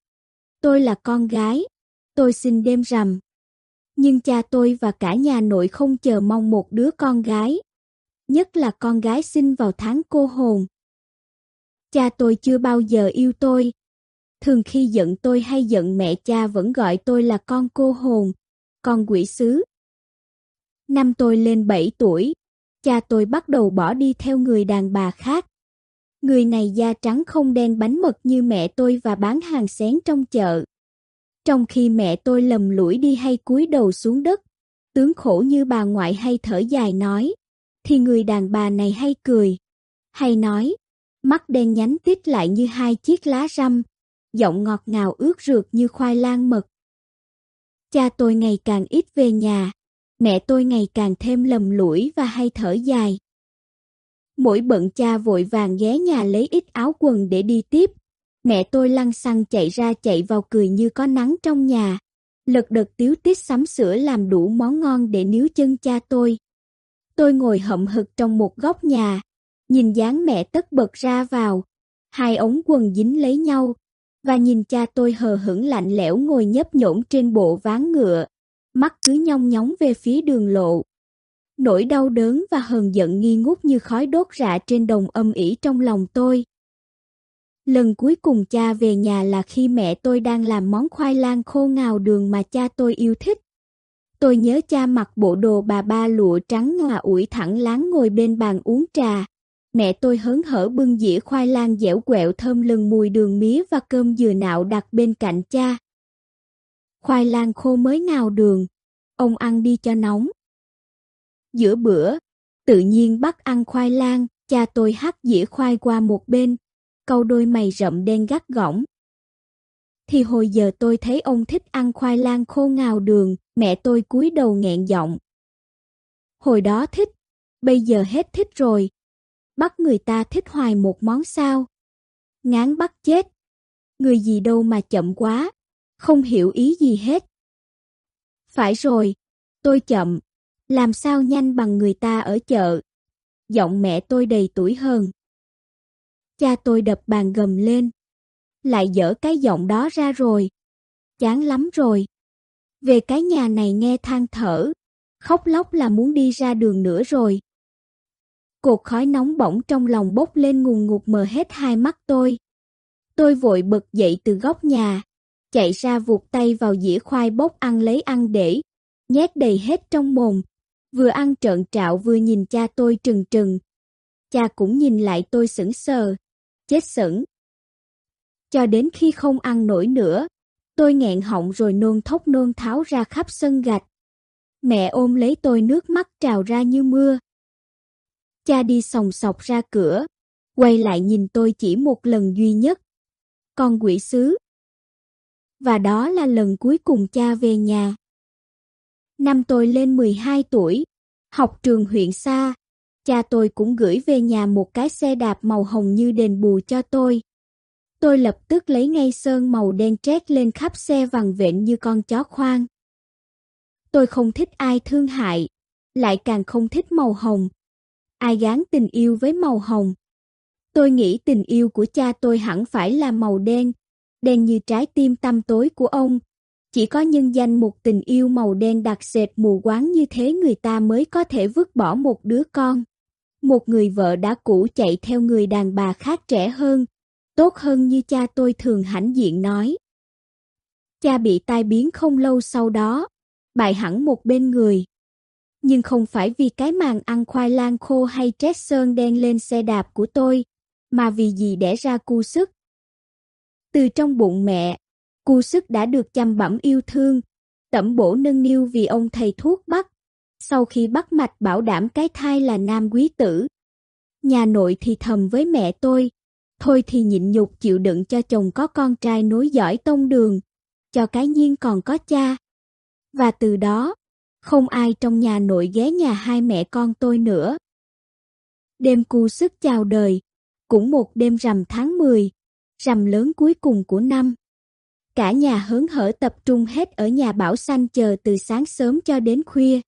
Tôi là con gái, tôi sinh đêm rằm. Nhưng cha tôi và cả nhà nội không chờ mong một đứa con gái. Nhất là con gái sinh vào tháng cô hồn. Cha tôi chưa bao giờ yêu tôi. Thường khi giận tôi hay giận mẹ cha vẫn gọi tôi là con cô hồn, con quỷ sứ. Năm tôi lên 7 tuổi, cha tôi bắt đầu bỏ đi theo người đàn bà khác. Người này da trắng không đen bánh mật như mẹ tôi và bán hàng xén trong chợ. Trong khi mẹ tôi lầm lũi đi hay cúi đầu xuống đất, tướng khổ như bà ngoại hay thở dài nói, thì người đàn bà này hay cười, hay nói, mắt đen nhánh tít lại như hai chiếc lá răm, giọng ngọt ngào ướt rượt như khoai lang mật. Cha tôi ngày càng ít về nhà, mẹ tôi ngày càng thêm lầm lũi và hay thở dài. Mỗi bận cha vội vàng ghé nhà lấy ít áo quần để đi tiếp. Mẹ tôi lăn xăng chạy ra chạy vào cười như có nắng trong nhà. Lật đật tiếu tít sắm sữa làm đủ món ngon để níu chân cha tôi. Tôi ngồi hậm hực trong một góc nhà, nhìn dáng mẹ tất bật ra vào. Hai ống quần dính lấy nhau, và nhìn cha tôi hờ hững lạnh lẽo ngồi nhấp nhổm trên bộ ván ngựa, mắt cứ nhong nhóng về phía đường lộ. Nỗi đau đớn và hờn giận nghi ngút như khói đốt rạ trên đồng âm ỉ trong lòng tôi. Lần cuối cùng cha về nhà là khi mẹ tôi đang làm món khoai lang khô ngào đường mà cha tôi yêu thích. Tôi nhớ cha mặc bộ đồ bà ba lụa trắng ngà ủi thẳng láng ngồi bên bàn uống trà. Mẹ tôi hớn hở bưng dĩa khoai lang dẻo quẹo thơm lừng mùi đường mía và cơm dừa nạo đặt bên cạnh cha. Khoai lang khô mới ngào đường, ông ăn đi cho nóng. Giữa bữa, tự nhiên bắt ăn khoai lang, cha tôi hắt dĩa khoai qua một bên, câu đôi mày rậm đen gắt gỏng. Thì hồi giờ tôi thấy ông thích ăn khoai lang khô ngào đường, mẹ tôi cúi đầu nghẹn giọng. Hồi đó thích, bây giờ hết thích rồi. Bắt người ta thích hoài một món sao. Ngán bắt chết. Người gì đâu mà chậm quá, không hiểu ý gì hết. Phải rồi, Tôi chậm, làm sao nhanh bằng người ta ở chợ. Giọng mẹ tôi đầy tuổi hơn. Cha tôi đập bàn gầm lên. Lại dở cái giọng đó ra rồi. Chán lắm rồi. Về cái nhà này nghe than thở, khóc lóc là muốn đi ra đường nữa rồi. Cột khói nóng bỏng trong lòng bốc lên ngùn ngụt mờ hết hai mắt tôi. Tôi vội bật dậy từ góc nhà, chạy ra vụt tay vào dĩa khoai bốc ăn lấy ăn để, nhét đầy hết trong mồm, vừa ăn trợn trạo vừa nhìn cha tôi trừng trừng. Cha cũng nhìn lại tôi sững sờ, chết sững. Cho đến khi không ăn nổi nữa, tôi nghẹn họng rồi nôn thốc nôn tháo ra khắp sân gạch. Mẹ ôm lấy tôi nước mắt trào ra như mưa. Cha đi sòng sọc ra cửa, quay lại nhìn tôi chỉ một lần duy nhất. Con quỷ sứ. Và đó là lần cuối cùng cha về nhà. Năm tôi lên 12 tuổi, học trường huyện xa, cha tôi cũng gửi về nhà một cái xe đạp màu hồng như đền bù cho tôi. Tôi lập tức lấy ngay sơn màu đen trét lên khắp xe vằn vện như con chó khoan. Tôi không thích ai thương hại, lại càng không thích màu hồng. Ai gán tình yêu với màu hồng. Tôi nghĩ tình yêu của cha tôi hẳn phải là màu đen, đen như trái tim tăm tối của ông. Chỉ có nhân danh một tình yêu màu đen đặc sệt mù quáng như thế người ta mới có thể vứt bỏ một đứa con. Một người vợ đã cũ chạy theo người đàn bà khác trẻ hơn, tốt hơn như cha tôi thường hãnh diện nói. Cha bị tai biến không lâu sau đó, bại hẳn một bên người. Nhưng không phải vì cái màn ăn khoai lang khô hay trét sơn đen lên xe đạp của tôi, mà vì gì đẻ ra cu sức. Từ trong bụng mẹ, cu sức đã được chăm bẩm yêu thương, tẩm bổ nâng niu vì ông thầy thuốc bắt. Sau khi bắt mạch bảo đảm cái thai là nam quý tử. Nhà nội thì thầm với mẹ tôi, thôi thì nhịn nhục chịu đựng cho chồng có con trai nối dõi tông đường, cho cái nhiên còn có cha. Và từ đó, không ai trong nhà nội ghé nhà hai mẹ con tôi nữa. Đêm cu sức chào đời, cũng một đêm rằm tháng 10, rằm lớn cuối cùng của năm. Cả nhà hớn hở tập trung hết ở nhà Bảo Xanh chờ từ sáng sớm cho đến khuya.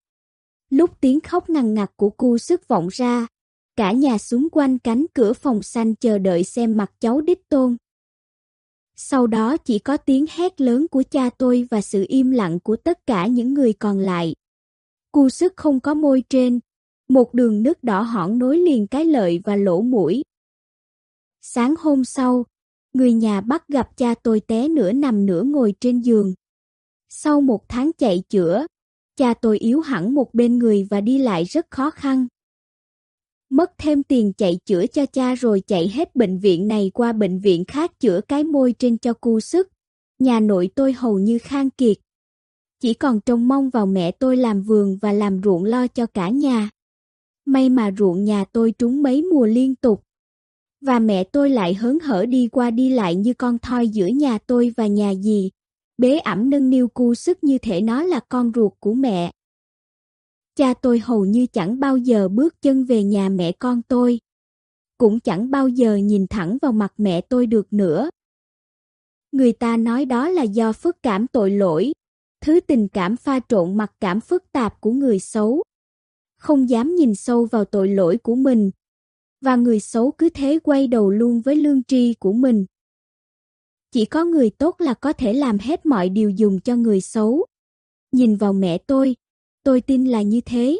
Lúc tiếng khóc ngằn ngặt của cu sức vọng ra, cả nhà xuống quanh cánh cửa phòng xanh chờ đợi xem mặt cháu đích tôn. Sau đó chỉ có tiếng hét lớn của cha tôi và sự im lặng của tất cả những người còn lại. Cu sức không có môi trên, một đường nước đỏ hỏn nối liền cái lợi và lỗ mũi. Sáng hôm sau, người nhà bắt gặp cha tôi té nửa nằm nửa ngồi trên giường. Sau một tháng chạy chữa, cha tôi yếu hẳn một bên người và đi lại rất khó khăn. Mất thêm tiền chạy chữa cho cha rồi chạy hết bệnh viện này qua bệnh viện khác chữa cái môi trên cho cu sức. Nhà nội tôi hầu như khang kiệt. Chỉ còn trông mong vào mẹ tôi làm vườn và làm ruộng lo cho cả nhà. May mà ruộng nhà tôi trúng mấy mùa liên tục. Và mẹ tôi lại hớn hở đi qua đi lại như con thoi giữa nhà tôi và nhà dì. Bế ẩm nâng niu cu sức như thể nó là con ruột của mẹ. Cha tôi hầu như chẳng bao giờ bước chân về nhà mẹ con tôi. Cũng chẳng bao giờ nhìn thẳng vào mặt mẹ tôi được nữa. Người ta nói đó là do phức cảm tội lỗi, thứ tình cảm pha trộn mặc cảm phức tạp của người xấu. Không dám nhìn sâu vào tội lỗi của mình, và người xấu cứ thế quay đầu luôn với lương tri của mình. Chỉ có người tốt là có thể làm hết mọi điều dùng cho người xấu. Nhìn vào mẹ tôi, tôi tin là như thế.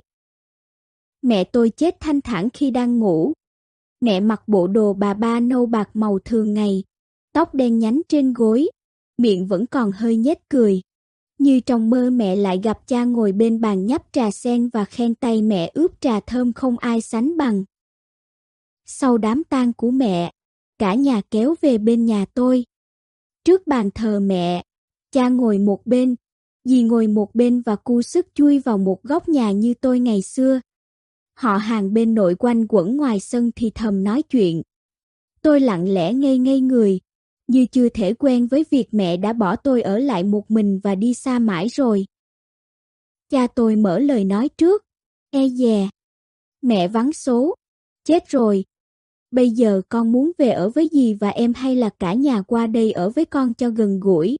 Mẹ tôi chết thanh thản khi đang ngủ. Mẹ mặc bộ đồ bà ba nâu bạc màu thường ngày, tóc đen nhánh trên gối, miệng vẫn còn hơi nhếch cười. Như trong mơ mẹ lại gặp cha ngồi bên bàn nhấp trà sen và khen tay mẹ ướp trà thơm không ai sánh bằng. Sau đám tang của mẹ, cả nhà kéo về bên nhà tôi. Trước bàn thờ mẹ, cha ngồi một bên, dì ngồi một bên và cu sức chui vào một góc nhà như tôi ngày xưa. Họ hàng bên nội quanh quẩn ngoài sân thì thầm nói chuyện. Tôi lặng lẽ ngây ngây người, như chưa thể quen với việc mẹ đã bỏ tôi ở lại một mình và đi xa mãi rồi. Cha tôi mở lời nói trước, e dè. Mẹ vắng số, chết rồi. Bây giờ con muốn về ở với dì và em hay là cả nhà qua đây ở với con cho gần gũi.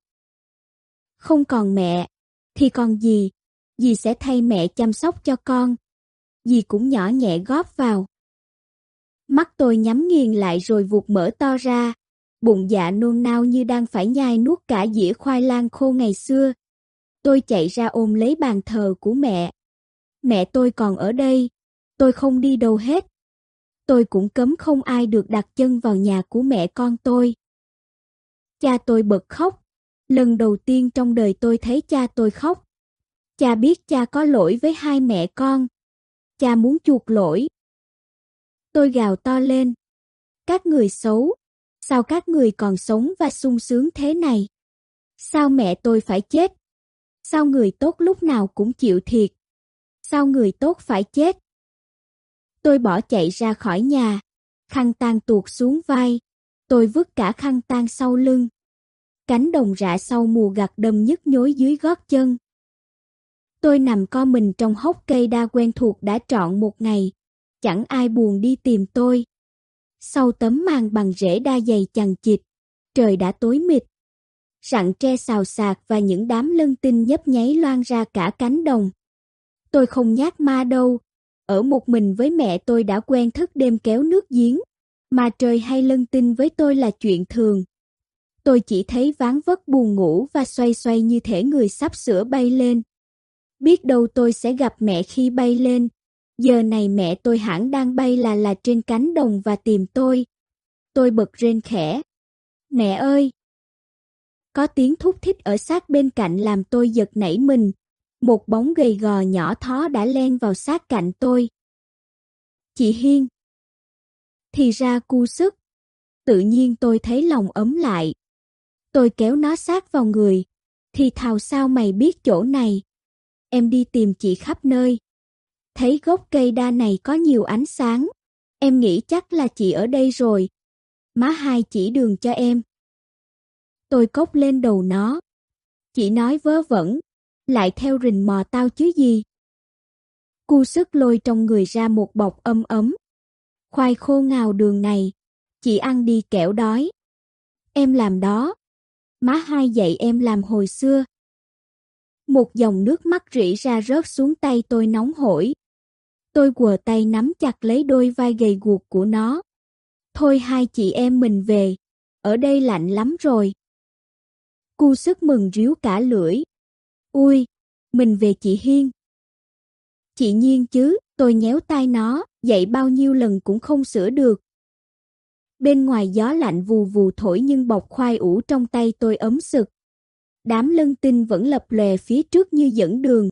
Không còn mẹ, thì còn gì, dì sẽ thay mẹ chăm sóc cho con. Dì cũng nhỏ nhẹ góp vào. Mắt tôi nhắm nghiền lại rồi vụt mở to ra, bụng dạ nôn nao như đang phải nhai nuốt cả dĩa khoai lang khô ngày xưa. Tôi chạy ra ôm lấy bàn thờ của mẹ. Mẹ tôi còn ở đây, tôi không đi đâu hết. Tôi cũng cấm không ai được đặt chân vào nhà của mẹ con tôi. Cha tôi bật khóc. Lần đầu tiên trong đời tôi thấy cha tôi khóc. Cha biết cha có lỗi với hai mẹ con. Cha muốn chuộc lỗi. Tôi gào to lên. Các người xấu, sao các người còn sống và sung sướng thế này? Sao mẹ tôi phải chết? Sao người tốt lúc nào cũng chịu thiệt? Sao người tốt phải chết? Tôi bỏ chạy ra khỏi nhà, khăn tang tuột xuống vai, tôi vứt cả khăn tang sau lưng. Cánh đồng rạ sau mùa gặt đâm nhức nhối dưới gót chân. Tôi nằm co mình trong hốc cây đa quen thuộc đã trọn một ngày, chẳng ai buồn đi tìm tôi. Sau tấm màn bằng rễ đa dày chằng chịt, trời đã tối mịt. Rặng tre xào xạc và những đám lân tinh nhấp nháy loan ra cả cánh đồng. Tôi không nhát ma đâu, ở một mình với mẹ tôi đã quen thức đêm kéo nước giếng, mà trời hay lân tinh với tôi là chuyện thường. Tôi chỉ thấy ván vất buồn ngủ và xoay xoay như thể người sắp sửa bay lên. Biết đâu tôi sẽ gặp mẹ khi bay lên. Giờ này mẹ tôi hẳn đang bay là là trên cánh đồng và tìm tôi. Tôi bật rên khẽ. Mẹ ơi! Có tiếng thúc thích ở sát bên cạnh làm tôi giật nảy mình. Một bóng gầy gò nhỏ thó đã len vào sát cạnh tôi. Chị Hiên! Thì ra cu sức. Tự nhiên tôi thấy lòng ấm lại. Tôi kéo nó sát vào người. Thì thào sao mày biết chỗ này? Em đi tìm chị khắp nơi. Thấy gốc cây đa này có nhiều ánh sáng. Em nghĩ chắc là chị ở đây rồi. Má hai chỉ đường cho em. Tôi cốc lên đầu nó. Chị nói vớ vẩn, lại theo rình mò tao chứ gì. Cu sức lôi trong người ra một bọc âm ấm. Khoai khô ngào đường này, chị ăn đi kẻo đói. Em làm đó. Má hai dạy em làm hồi xưa. Một dòng nước mắt rỉ ra rớt xuống tay tôi nóng hổi. Tôi quờ tay nắm chặt lấy đôi vai gầy guộc của nó. Thôi hai chị em mình về, ở đây lạnh lắm rồi. Cu sức mừng ríu cả lưỡi. Ui, mình về chị Hiên. Chị nhiên chứ, tôi nhéo tay nó, dậy bao nhiêu lần cũng không sửa được. Bên ngoài gió lạnh vù vù thổi nhưng bọc khoai ủ trong tay tôi ấm sực. Đám lân tinh vẫn lập lòe phía trước như dẫn đường.